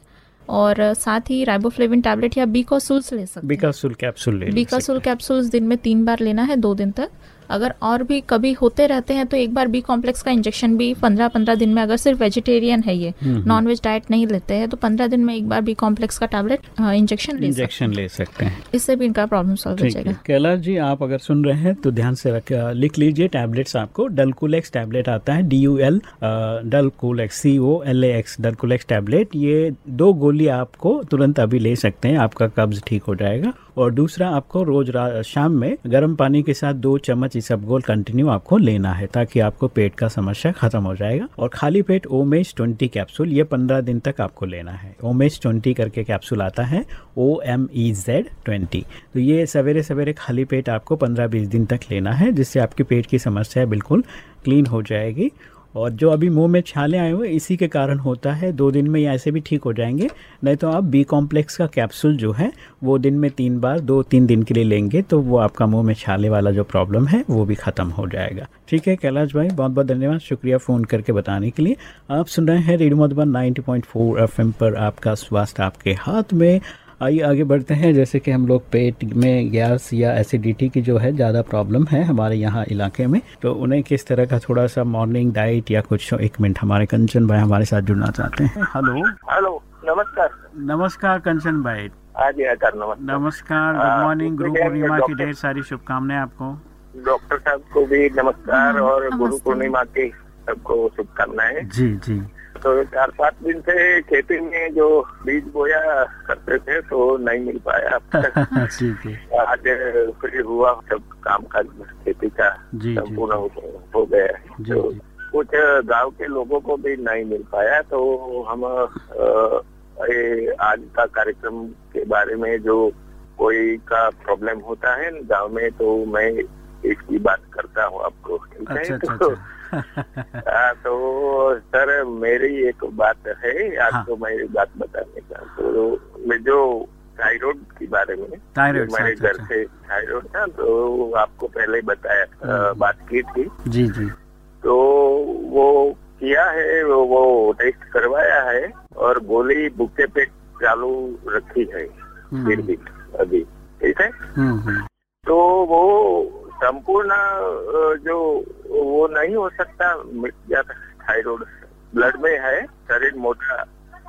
और साथ ही राइबोफ्लेविन टैबलेट या बीकोसुल्स ले सकते हैं। बिकासुल कैप्सूल ले बीकासुल कैप्सूल्स दिन में तीन बार लेना है दो दिन तक। अगर और भी कभी होते रहते हैं तो एक बार बी कॉम्प्लेक्स का इंजेक्शन भी पंद्रह पंद्रह दिन में अगर सिर्फ़ वेजिटेरियन है ये हम्म, हम्म। नॉन वेज डाइट नहीं लेते हैं तो पंद्रह दिन में एक बार बी कॉम्प्लेक्स का टैबलेट इंजेक्शन ले सकते इंजेक्शन ले सकते हैं। इससे भी इनका प्रॉब्लम सॉल्व हो जाएगा। कैलाश जी आप अगर सुन रहे हैं तो ध्यान से रख लिख लीजिए टैबलेट्स आपको। डलकुलेक्स टैबलेट आता है D U L Dulcolax C O L X Dulcolax tablet. ये दो गोली आपको तुरंत अभी ले सकते हैं आपका कब्ज ठीक हो जाएगा। और दूसरा आपको रोज शाम में गर्म पानी के साथ दो चम्मच इसबगोल कंटिन्यू आपको लेना है, ताकि आपको पेट का समस्या खत्म हो जाएगा। और खाली पेट ओमेज ट्वेंटी कैप्सूल, ये पंद्रह दिन तक आपको लेना है। ओमेज ट्वेंटी करके कैप्सूल आता है O M E Z twenty. तो ये सवेरे सवेरे खाली पेट आपको पंद्रह बीस दिन तक लेना है, जिससे आपके पेट की समस्या बिल्कुल क्लीन हो जाएगी। और जो अभी मुँह में छाले आए हुए, इसी के कारण होता है। दो दिन में ये ऐसे भी ठीक हो जाएँगे। नहीं तो आप बी कॉम्प्लेक्स का कैप्सूल जो है, वो दिन में तीन बार, दो, तीन दिन के लिए लेंगे तो वो आपका मुँह में छाले वाला जो प्रॉब्लम है, वो भी ख़त्म हो जाएगा। ठीक है, कैलाश भाई बहुत बहुत धन्यवाद। शुक्रिया फ़ोन करके बताने के लिए। आप सुन रहे हैं रेडियो मधुबन 90.4 एफएम पर आपका स्वास्थ्य आपके हाथ में। आइए आगे बढ़ते हैं। जैसे कि हम लोग पेट में गैस या एसिडिटी की जो है ज़्यादा प्रॉब्लम है हमारे यहाँ इलाके में तो उन्हें किस तरह का थोड़ा सा मॉर्निंग डाइट या कुछ एक मिनट हमारे कंचन भाई हमारे साथ जुड़ना चाहते हैं। हेलो। हेलो नमस्कार। नमस्कार कंचन भाई। हाँ जी हाँ नमस्कार। नमस्कार गुड हाँ, मॉर्निंग गुरु पूर्णिमा की ढेर सारी शुभकामनाएँ आपको। डॉक्टर साहब को भी नमस्कार और गुरु पूर्णिमा की सबको शुभकामनाएँ। जी जी। तो चार पाँच दिन से खेती में जो बीज बोया करते थे तो नहीं मिल पाया ठीक है। आज फ्री हुआ सब काम काज खेती का पूरा हो, गया। तो कुछ गाँव के लोगों को भी नहीं मिल पाया तो हम ये आज का कार्यक्रम के बारे में जो कोई का प्रॉब्लम होता है गाँव में तो मैं इसकी बात करता हूँ आपको। अच्छा अच्छा तो अच्छा। हाँ, तो सर मेरी एक बात है। आज हाँ। तो मैं एक बात बताने का तो मैं जो थायराइड के बारे में थायराइड, मेरे अच्छा, घर अच्छा। से थायराइड था तो आपको पहले बताया हम्म। बात की थी। जी जी। तो वो किया है वो, वो टेस्ट करवाया है और गोली भूखे पेट चालू रखी है। फिर भी अभी। ठीक है? हम्म हम्म। तो वो संपूर्ण जो वो नहीं हो सकता मिट जाता थायराइड। ब्लड में है शरीर मोटा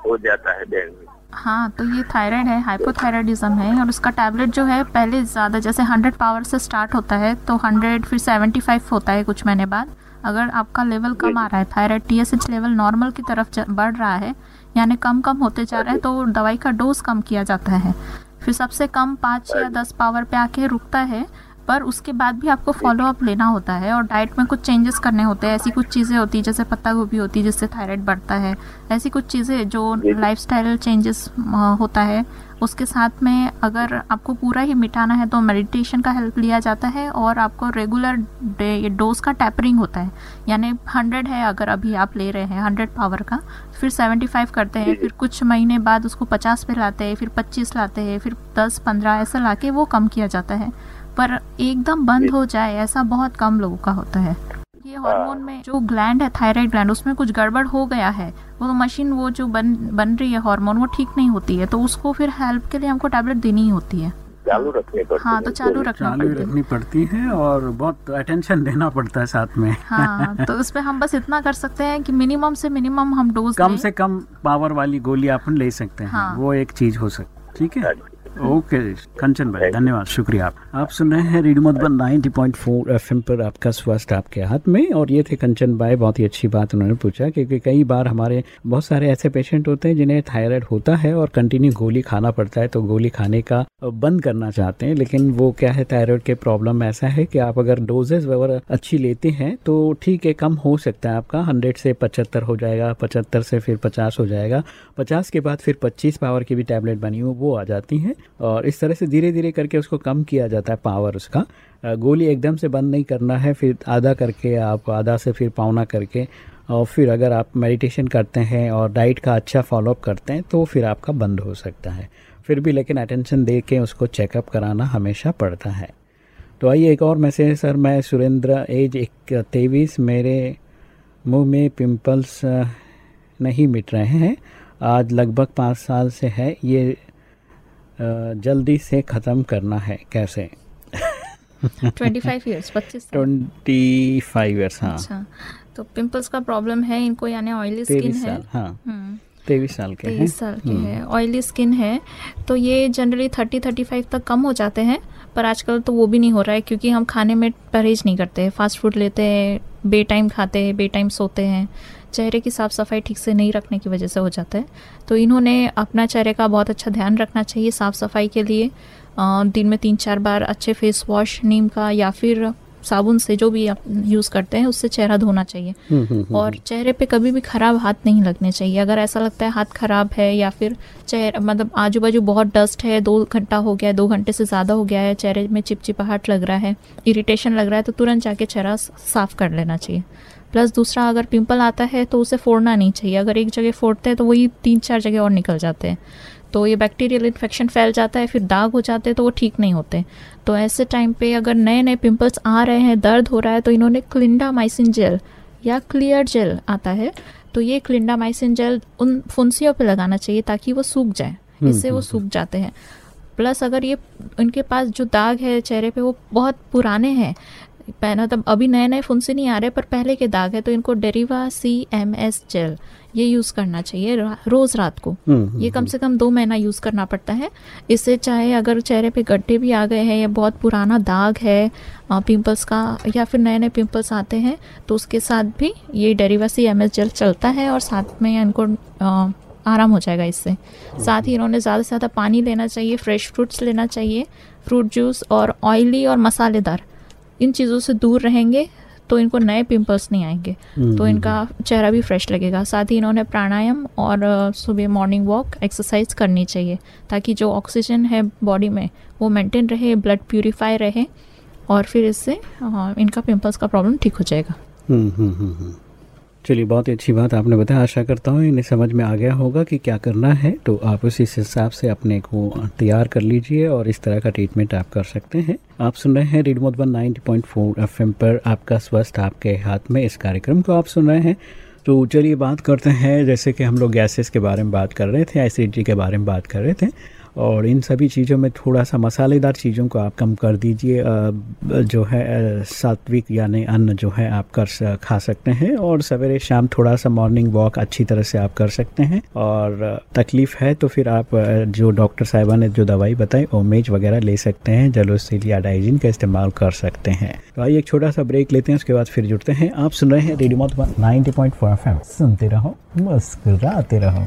हो जाता है देर में। हाँ तो ये थायराइड है हाइपोथायराइडिज्म है और उसका टैबलेट जो है पहले ज़्यादा जैसे 100 पावर से स्टार्ट होता है तो 100 फिर 75 होता है कुछ महीने बाद। अगर आपका लेवल कम आ रहा है थायराइड टीएसएच लेवल नॉर्मल की तरफ़ बढ़ रहा है यानी कम कम होते जा रहा है तो दवाई का डोज कम किया जाता है। फिर सबसे कम पाँच या दस पावर पे आके रुकता है पर उसके बाद भी आपको फॉलो अप लेना होता है और डाइट में कुछ चेंजेस करने होते हैं ऐसी कुछ चीज़ें होती है जैसे पत्ता गोभी होती है जिससे थायराइड बढ़ता है ऐसी कुछ चीज़ें जो लाइफस्टाइल चेंजेस होता है उसके साथ में अगर आपको पूरा ही मिटाना है तो मेडिटेशन का हेल्प लिया जाता है और आपको रेगुलर डे डोज का टैपरिंग होता है यानी हंड्रेड है अगर अभी आप ले रहे हैं हंड्रेड पावर का फिर सेवेंटी फाइव करते हैं फिर कुछ महीने बाद उसको पचास पे लाते हैं फिर पच्चीस लाते हैं फिर दस पंद्रह ऐसा लाके वो कम किया जाता है। पर एकदम बंद हो जाए ऐसा बहुत कम लोगों का होता है। ये हार्मोन में जो ग्लैंड है थायराइड ग्लैंड उसमें कुछ गड़बड़ हो गया है वो तो मशीन वो जो बन बन रही है हार्मोन वो ठीक नहीं होती है तो उसको फिर हेल्प के लिए हमको टैबलेट देनी ही होती है। चालू रखनी पड़ती हाँ तो चालू रखना चालू पड़ता है। रखनी पड़ती है और बहुत अटेंशन देना पड़ता है साथ में। हाँ तो उस पे हम बस इतना कर सकते हैं कि मिनिमम से मिनिमम हम डोज कम से कम पावर वाली गोली अपन ले सकते हैं। हाँ। वो एक चीज़ हो सकती है ठीक है? ओके कंचन भाई धन्यवाद शुक्रिया आप आप सुन रहे हैं रेडियो मधुबन 90.4 एफएम पर आपका स्वास्थ्य आपके हाथ में। और ये थे कंचन भाई बहुत ही अच्छी बात उन्होंने पूछा क्योंकि कई बार हमारे बहुत सारे ऐसे पेशेंट होते हैं जिन्हें थायराइड होता है और कंटिन्यू गोली खाना पड़ता है तो गोली खाने का बंद करना चाहते हैं। लेकिन वो क्या है थायराइड के प्रॉब्लम ऐसा है कि आप अगर डोजेज वगैरह अच्छी लेते हैं तो ठीक है कम हो सकता है आपका हंड्रेड से पचहत्तर हो जाएगा पचहत्तर से फिर पचास हो जाएगा पचास के बाद फिर पच्चीस पावर की भी टैबलेट बनी हो वो आ जाती हैं। और इस तरह से धीरे धीरे करके उसको कम किया जाता है पावर उसका। गोली एकदम से बंद नहीं करना है, फिर आधा करके आप आधा से फिर पावना करके, और फिर अगर आप मेडिटेशन करते हैं और डाइट का अच्छा फॉलोअप करते हैं तो फिर आपका बंद हो सकता है। फिर भी लेकिन अटेंशन दे के उसको चेकअप कराना हमेशा पड़ता है। तो आइए एक और मैसेज सर मैं सुरेंद्र एज एक, तेईस, मेरे मुँह में पिंपल्स नहीं मिट रहे हैं। आज लगभग पाँच साल से है। ये जल्दी से ख़त्म करना है कैसे? ट्वेंटी फाइव ईयर्स पच्चीस ट्वेंटी फाइव ईयर्स हाँ। अच्छा तो पिंपल्स का प्रॉब्लम है इनको यानी ऑयली स्किन है। साल हाँ। हम्म, तेईस साल के तेईस साल के है ऑयली स्किन है। तो ये जनरली थर्टी थर्टी फाइव तक कम हो जाते हैं पर आजकल तो वो भी नहीं हो रहा है क्योंकि हम खाने में परहेज नहीं करते। फास्ट फ़ूड लेते हैं बे टाइम खाते हैं बे टाइम सोते हैं। चेहरे की साफ़ सफ़ाई ठीक से नहीं रखने की वजह से हो जाता है। तो इन्होंने अपना चेहरे का बहुत अच्छा ध्यान रखना चाहिए साफ़ सफ़ाई के लिए। दिन में तीन चार बार अच्छे फेस वॉश नीम का या फिर साबुन से जो भी आप यूज़ करते हैं उससे चेहरा धोना चाहिए। हम्म, हम्म, हम्म, और चेहरे पे कभी भी खराब हाथ नहीं लगने चाहिए। अगर ऐसा लगता है हाथ खराब है या फिर चेहरा मतलब आजू बाजू बहुत डस्ट है दो घंटा हो गया है दो घंटे से ज़्यादा हो गया है चेहरे में चिपचिपाहट लग रहा है इरिटेशन लग रहा है तो तुरंत जाके चेहरा साफ़ कर लेना चाहिए। प्लस दूसरा अगर पिंपल आता है तो उसे फोड़ना नहीं चाहिए। अगर एक जगह फोड़ते हैं तो वही तीन चार जगह और निकल जाते हैं। तो ये बैक्टीरियल इन्फेक्शन फैल जाता है फिर दाग हो जाते हैं तो वो ठीक नहीं होते। तो ऐसे टाइम पे अगर नए नए पिंपल्स आ रहे हैं दर्द हो रहा है तो इन्होंने क्लिंडामाइसिन जेल या क्लियर जेल आता है। तो ये क्लिंडामाइसिन जेल उन फुंसियों पे लगाना चाहिए ताकि वो सूख जाए। इससे वो सूख जाते हैं। प्लस अगर ये उनके पास जो दाग है चेहरे पे वो बहुत पुराने हैं पहना तब अभी नए नए फुंसी नहीं आ रहे पर पहले के दाग है तो इनको Deriva C M S gel ये यूज़ करना चाहिए रा- रोज़ रात को। हम्म, ये कम से कम दो महीना यूज़ करना पड़ता है। इससे चाहे अगर चेहरे पे गड्ढे भी आ गए हैं या बहुत पुराना दाग है पिंपल्स का या फिर नए नए पिंपल्स आते हैं तो उसके साथ भी ये Deriva C M S gel चलता है और साथ में इनको अ, आराम हो जाएगा इससे। साथ ही इन्होंने ज़्यादा से ज़्यादा पानी लेना चाहिए फ्रेश फ्रूट्स लेना चाहिए फ्रूट जूस और ऑयली और मसालेदार। इन चीज़ों से दूर रहेंगे तो इनको नए पिंपल्स नहीं आएँगे। तो इनका चेहरा भी फ्रेश लगेगा। साथ ही इन्होंने प्राणायाम और सुबह मॉर्निंग वॉक एक्सरसाइज करनी चाहिए ताकि जो ऑक्सीजन है बॉडी में वो मेंटेन रहे ब्लड प्यूरिफाई रहे और फिर इससे इनका पिंपल्स का प्रॉब्लम ठीक हो जाएगा। चलिए, बहुत ही अच्छी बात आपने बताया। आशा करता हूँ इन्हें समझ में आ गया होगा कि क्या करना है। तो आप उसी हिसाब से अपने को तैयार कर लीजिए और इस तरह का ट्रीटमेंट आप कर सकते हैं। आप सुन रहे हैं रेडियो मधुबन 90.4 एफएम पर आपका स्वस्थ, आपके हाथ में इस कार्यक्रम को आप सुन रहे हैं। तो चलिए बात करते हैं। जैसे कि हम लोग गैसेस के बारे में बात कर रहे थे, एसिडिटी के बारे में बात कर रहे थे। और इन सभी चीज़ों में थोड़ा सा मसालेदार चीज़ों को आप कम कर दीजिए। जो है सात्विक यानी अन्न जो है आप कर खा सकते हैं और सवेरे शाम थोड़ा सा मॉर्निंग वॉक अच्छी तरह से आप कर सकते हैं। और तकलीफ़ है तो फिर आप जो डॉक्टर साहिबा ने जो दवाई बताई, ओमेज वगैरह ले सकते हैं जलोसिलिया डाइजिन का इस्तेमाल कर सकते हैं। तो आइए एक छोटा सा ब्रेक लेते हैं, उसके बाद फिर जुड़ते हैं। आप सुन रहे हैं रेडियो 90.4 एफएम। सुनते रहो, मुस्कुराते रहो।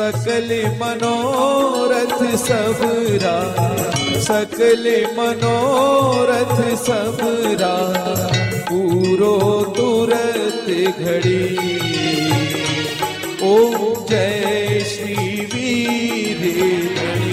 सकल मनोरथ सबरा सकल मनोरथ सबरा पूरो तुरत घड़ी। ओम जय श्री वीर।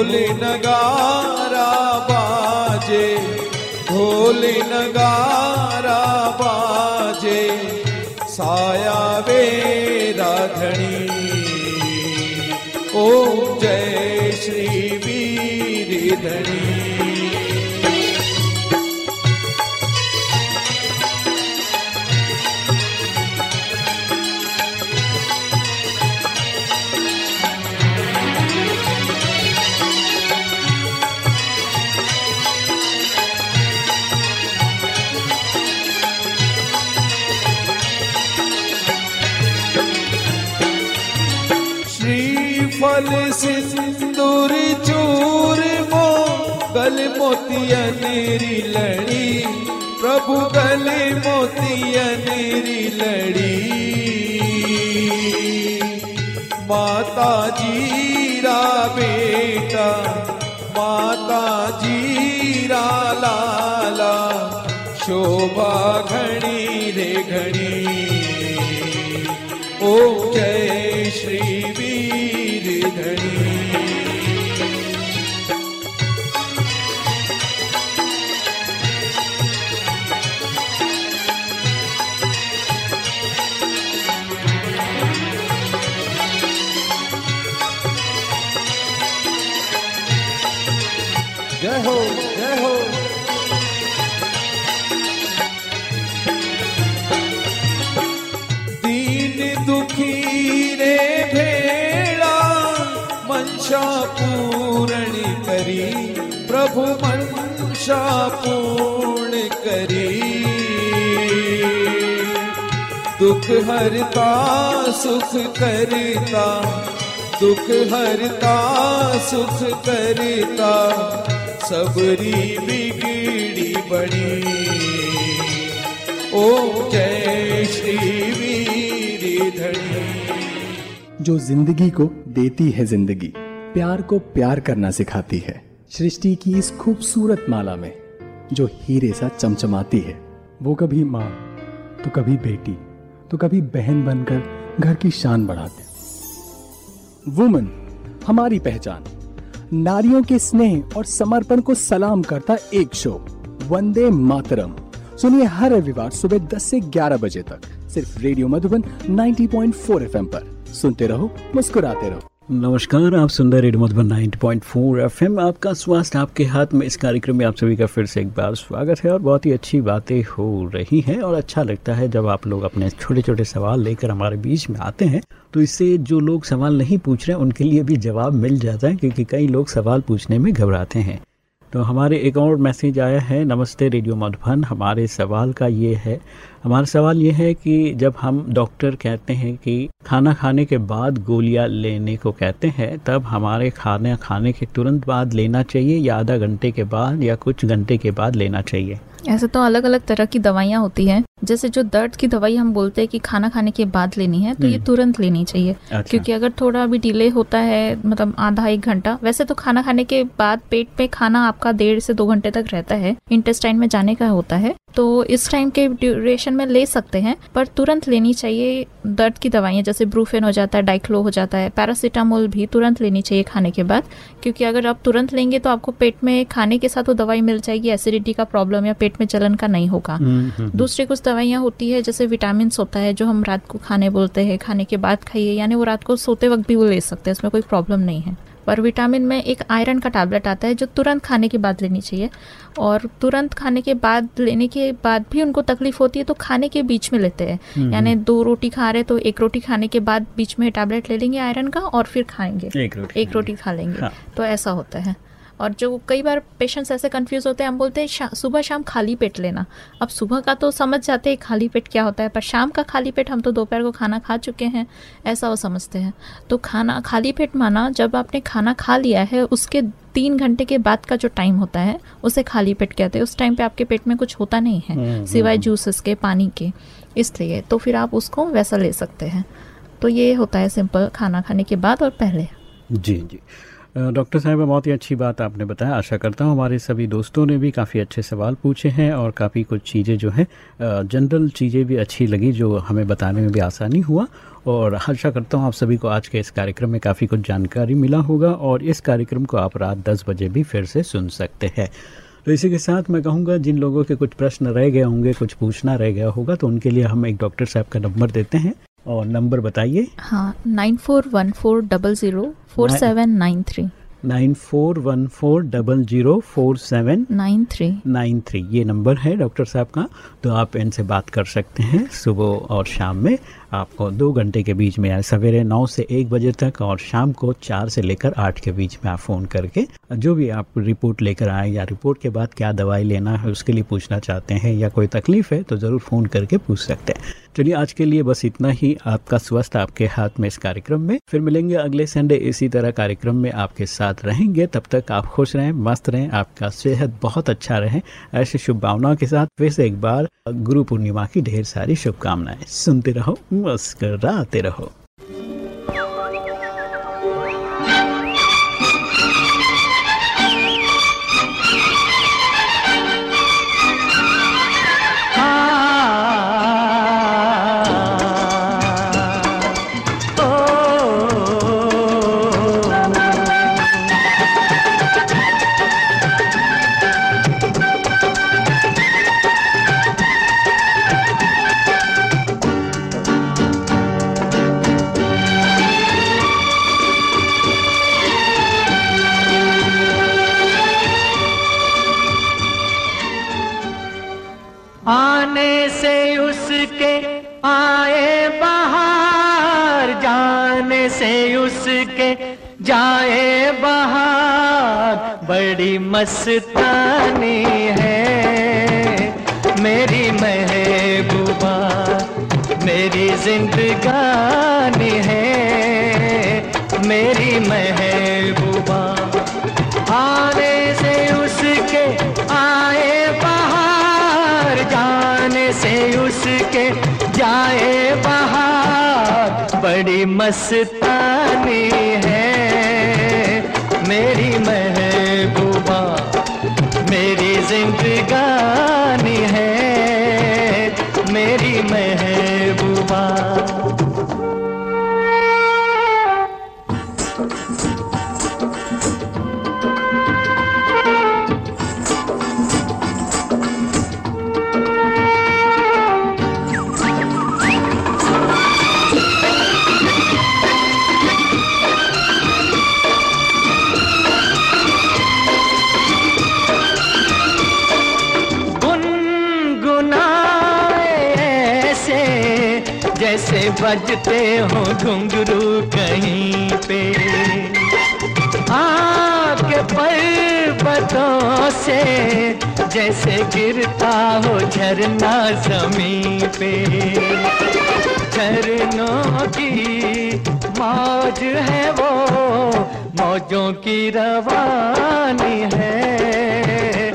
ढोल नगारा बाजे ढोल नगारा बाजे साया वे राधणी। ओम जय श्री वीर धनी श्रीफल सिंदूर चूर मो गल मोतिया नेरी लड़ी। प्रभु गल मोतिया नेरी लड़ी। माता जीरा बेटा, माता जीरा लाला। शोभा घणी रे ओम जय श्री वीर धनी। दुख हरता, सुख करता। दुख हरता, सुख करता। सबरी बिगड़ी बड़ी। ओम जय श्री वीर धनी। जो ज़िंदगी को देती है ज़िंदगी, प्यार को प्यार करना सिखाती है। सृष्टि की इस खूबसूरत माला में, जो हीरे सा चमचमाती है, वो कभी माँ तो कभी बेटी। तो कभी बहन बनकर घर की शान बढ़ाते। वुमन हमारी पहचान। नारियों के स्नेह और समर्पण को सलाम करता एक शो, वंदे मातरम। सुनिए हर रविवार सुबह 10 से 11 बजे तक, सिर्फ़ रेडियो मधुबन 90.4 एफएम पर। सुनते रहो, मुस्कुराते रहो। नमस्कार, आप सुन रहे रेडियो मधुबन 90.4 एफएम। आपका स्वास्थ्य, आपके हाथ में इस कार्यक्रम में आप सभी का फिर से एक बार स्वागत है और बहुत ही अच्छी बातें हो रही हैं और अच्छा लगता है जब आप लोग अपने छोटे छोटे सवाल लेकर हमारे बीच में आते हैं। तो इससे जो लोग सवाल नहीं पूछ रहे हैं, उनके लिए भी जवाब मिल जाता है, क्योंकि कई लोग सवाल पूछने में घबराते हैं। तो हमारे एक और मैसेज आया है, नमस्ते रेडियो मधुबन, हमारे सवाल का ये है हमारा सवाल ये है कि जब हम डॉक्टर कहते हैं कि खाना खाने के बाद गोलियाँ लेने को कहते हैं तब हमारे खाना खाने के तुरंत बाद लेना चाहिए या आधा घंटे के बाद या कुछ घंटे के बाद लेना चाहिए ऐसे तो अलग अलग तरह की दवाइयाँ होती हैं जैसे जो दर्द की दवाई हम बोलते हैं कि खाना खाने के बाद लेनी है तो ये हम्म। तुरंत लेनी चाहिए अच्छा। क्योंकि अगर थोड़ा भी डिले होता है मतलब आधा एक घंटा वैसे तो खाना खाने के बाद पेट पे खाना आपका डेढ़ से दो घंटे तक रहता है इंटेस्टाइन में जाने का होता है तो इस टाइम के ड्यूरेशन में ले सकते हैं पर तुरंत लेनी चाहिए दर्द की दवाइयाँ जैसे ब्रूफेन हो जाता है डाइक्लो हो जाता है पैरासीटामोल भी तुरंत लेनी चाहिए खाने के बाद क्योंकि अगर आप तुरंत लेंगे तो आपको पेट में खाने के साथ वो दवाई मिल जाएगी एसिडिटी का प्रॉब्लम या पेट में जलन का नहीं होगा। हम्म, हम्म, दूसरी कुछ दवाइयाँ होती है जैसे विटामिन होता है जो हम रात को खाने बोलते हैं खाने के बाद खाइए यानी वो रात को सोते वक्त भी वो ले सकते हैं इसमें कोई प्रॉब्लम नहीं है। पर विटामिन में एक आयरन का टैबलेट आता है जो तुरंत खाने के बाद लेनी चाहिए। और तुरंत खाने के बाद लेने के बाद भी उनको तकलीफ़ होती है तो खाने के बीच में लेते हैं। हम्म, यानी दो रोटी खा रहे तो एक रोटी खाने के बाद बीच में टैबलेट ले लेंगे आयरन का और फिर खाएँगे। एक रोटी एक रोटी खा लेंगे। हाँ। तो ऐसा होता है। और जो कई बार पेशेंट्स ऐसे कंफ्यूज होते हैं हम बोलते हैं शा- सुबह शाम खाली पेट लेना। अब सुबह का तो समझ जाते हैं खाली पेट क्या होता है पर शाम का खाली पेट हम तो दोपहर को खाना खा चुके हैं ऐसा वो समझते हैं। तो खाना खाली पेट माना जब आपने खाना खा लिया है उसके तीन घंटे के बाद का जो टाइम होता है उसे खाली पेट कहते हैं। उस टाइम पे आपके पेट में कुछ होता नहीं हम्म, है हम्म, सिवाय हम्म। जूसेस के पानी के। इसलिए तो फिर आप उसको वैसा ले सकते हैं। तो ये होता है सिंपल खाना खाने के बाद और पहले। जी जी। डॉक्टर साहब, बहुत ही अच्छी बात आपने बताया। आशा करता हूँ हमारे सभी दोस्तों ने भी काफ़ी अच्छे सवाल पूछे हैं और काफ़ी कुछ चीज़ें जो हैं जनरल चीज़ें भी अच्छी लगी जो हमें बताने में भी आसानी हुआ। और आशा करता हूँ आप सभी को आज के इस कार्यक्रम में काफ़ी कुछ जानकारी मिला होगा और इस कार्यक्रम को आप रात दस बजे भी फिर से सुन सकते हैं। तो इसी के साथ मैं कहूँगा, जिन लोगों के कुछ प्रश्न रह गए होंगे, कुछ पूछना रह गया होगा तो उनके लिए हम एक डॉक्टर साहब का नंबर देते हैं। और नंबर बताइए। हाँ nine four one four double zero four seven nine three. Nine four one four double zero four seven nine three. Nine three. ये नंबर है डॉक्टर साहब का तो आप इनसे बात कर सकते हैं सुबह और शाम में। आपको दो घंटे के बीच में सवेरे नौ से एक बजे तक और शाम को चार से लेकर आठ के बीच में आप फ़ोन करके जो भी आप रिपोर्ट लेकर आए या रिपोर्ट के बाद क्या दवाई लेना है उसके लिए पूछना चाहते हैं या कोई तकलीफ़ है तो ज़रूर फ़ोन करके पूछ सकते हैं। चलिए आज के लिए बस इतना ही। आपका स्वस्थ आपके हाथ में इस कार्यक्रम में। फिर मिलेंगे अगले संडे इसी तरह कार्यक्रम में आपके साथ रहेंगे। तब तक आप खुश रहें, मस्त रहें, आपका सेहत बहुत अच्छा रहे। ऐसी शुभ भावनाओं के साथ फिर से एक बार गुरु पूर्णिमा की ढेर सारी शुभकामनाएँ। सुनते रहो। मुस्कराते रहो। जाए बहार, बड़ी मस्तानी है। मेरी महबूबा, मेरी जिंदगानी है। मेरी महबूबा आने से उसके आए बहार, जाने से उसके जाए बहार, बड़ी मस्तानी है। मेरी महबूबा मेरी जिंदगानी है मेरी महबूबा। बजते हो घुंघरू कहीं पे। आपके पर्वतों से जैसे गिरता हो झरना ज़मीन पे। झरनों की मौज है वो, मौजों की रवानी है।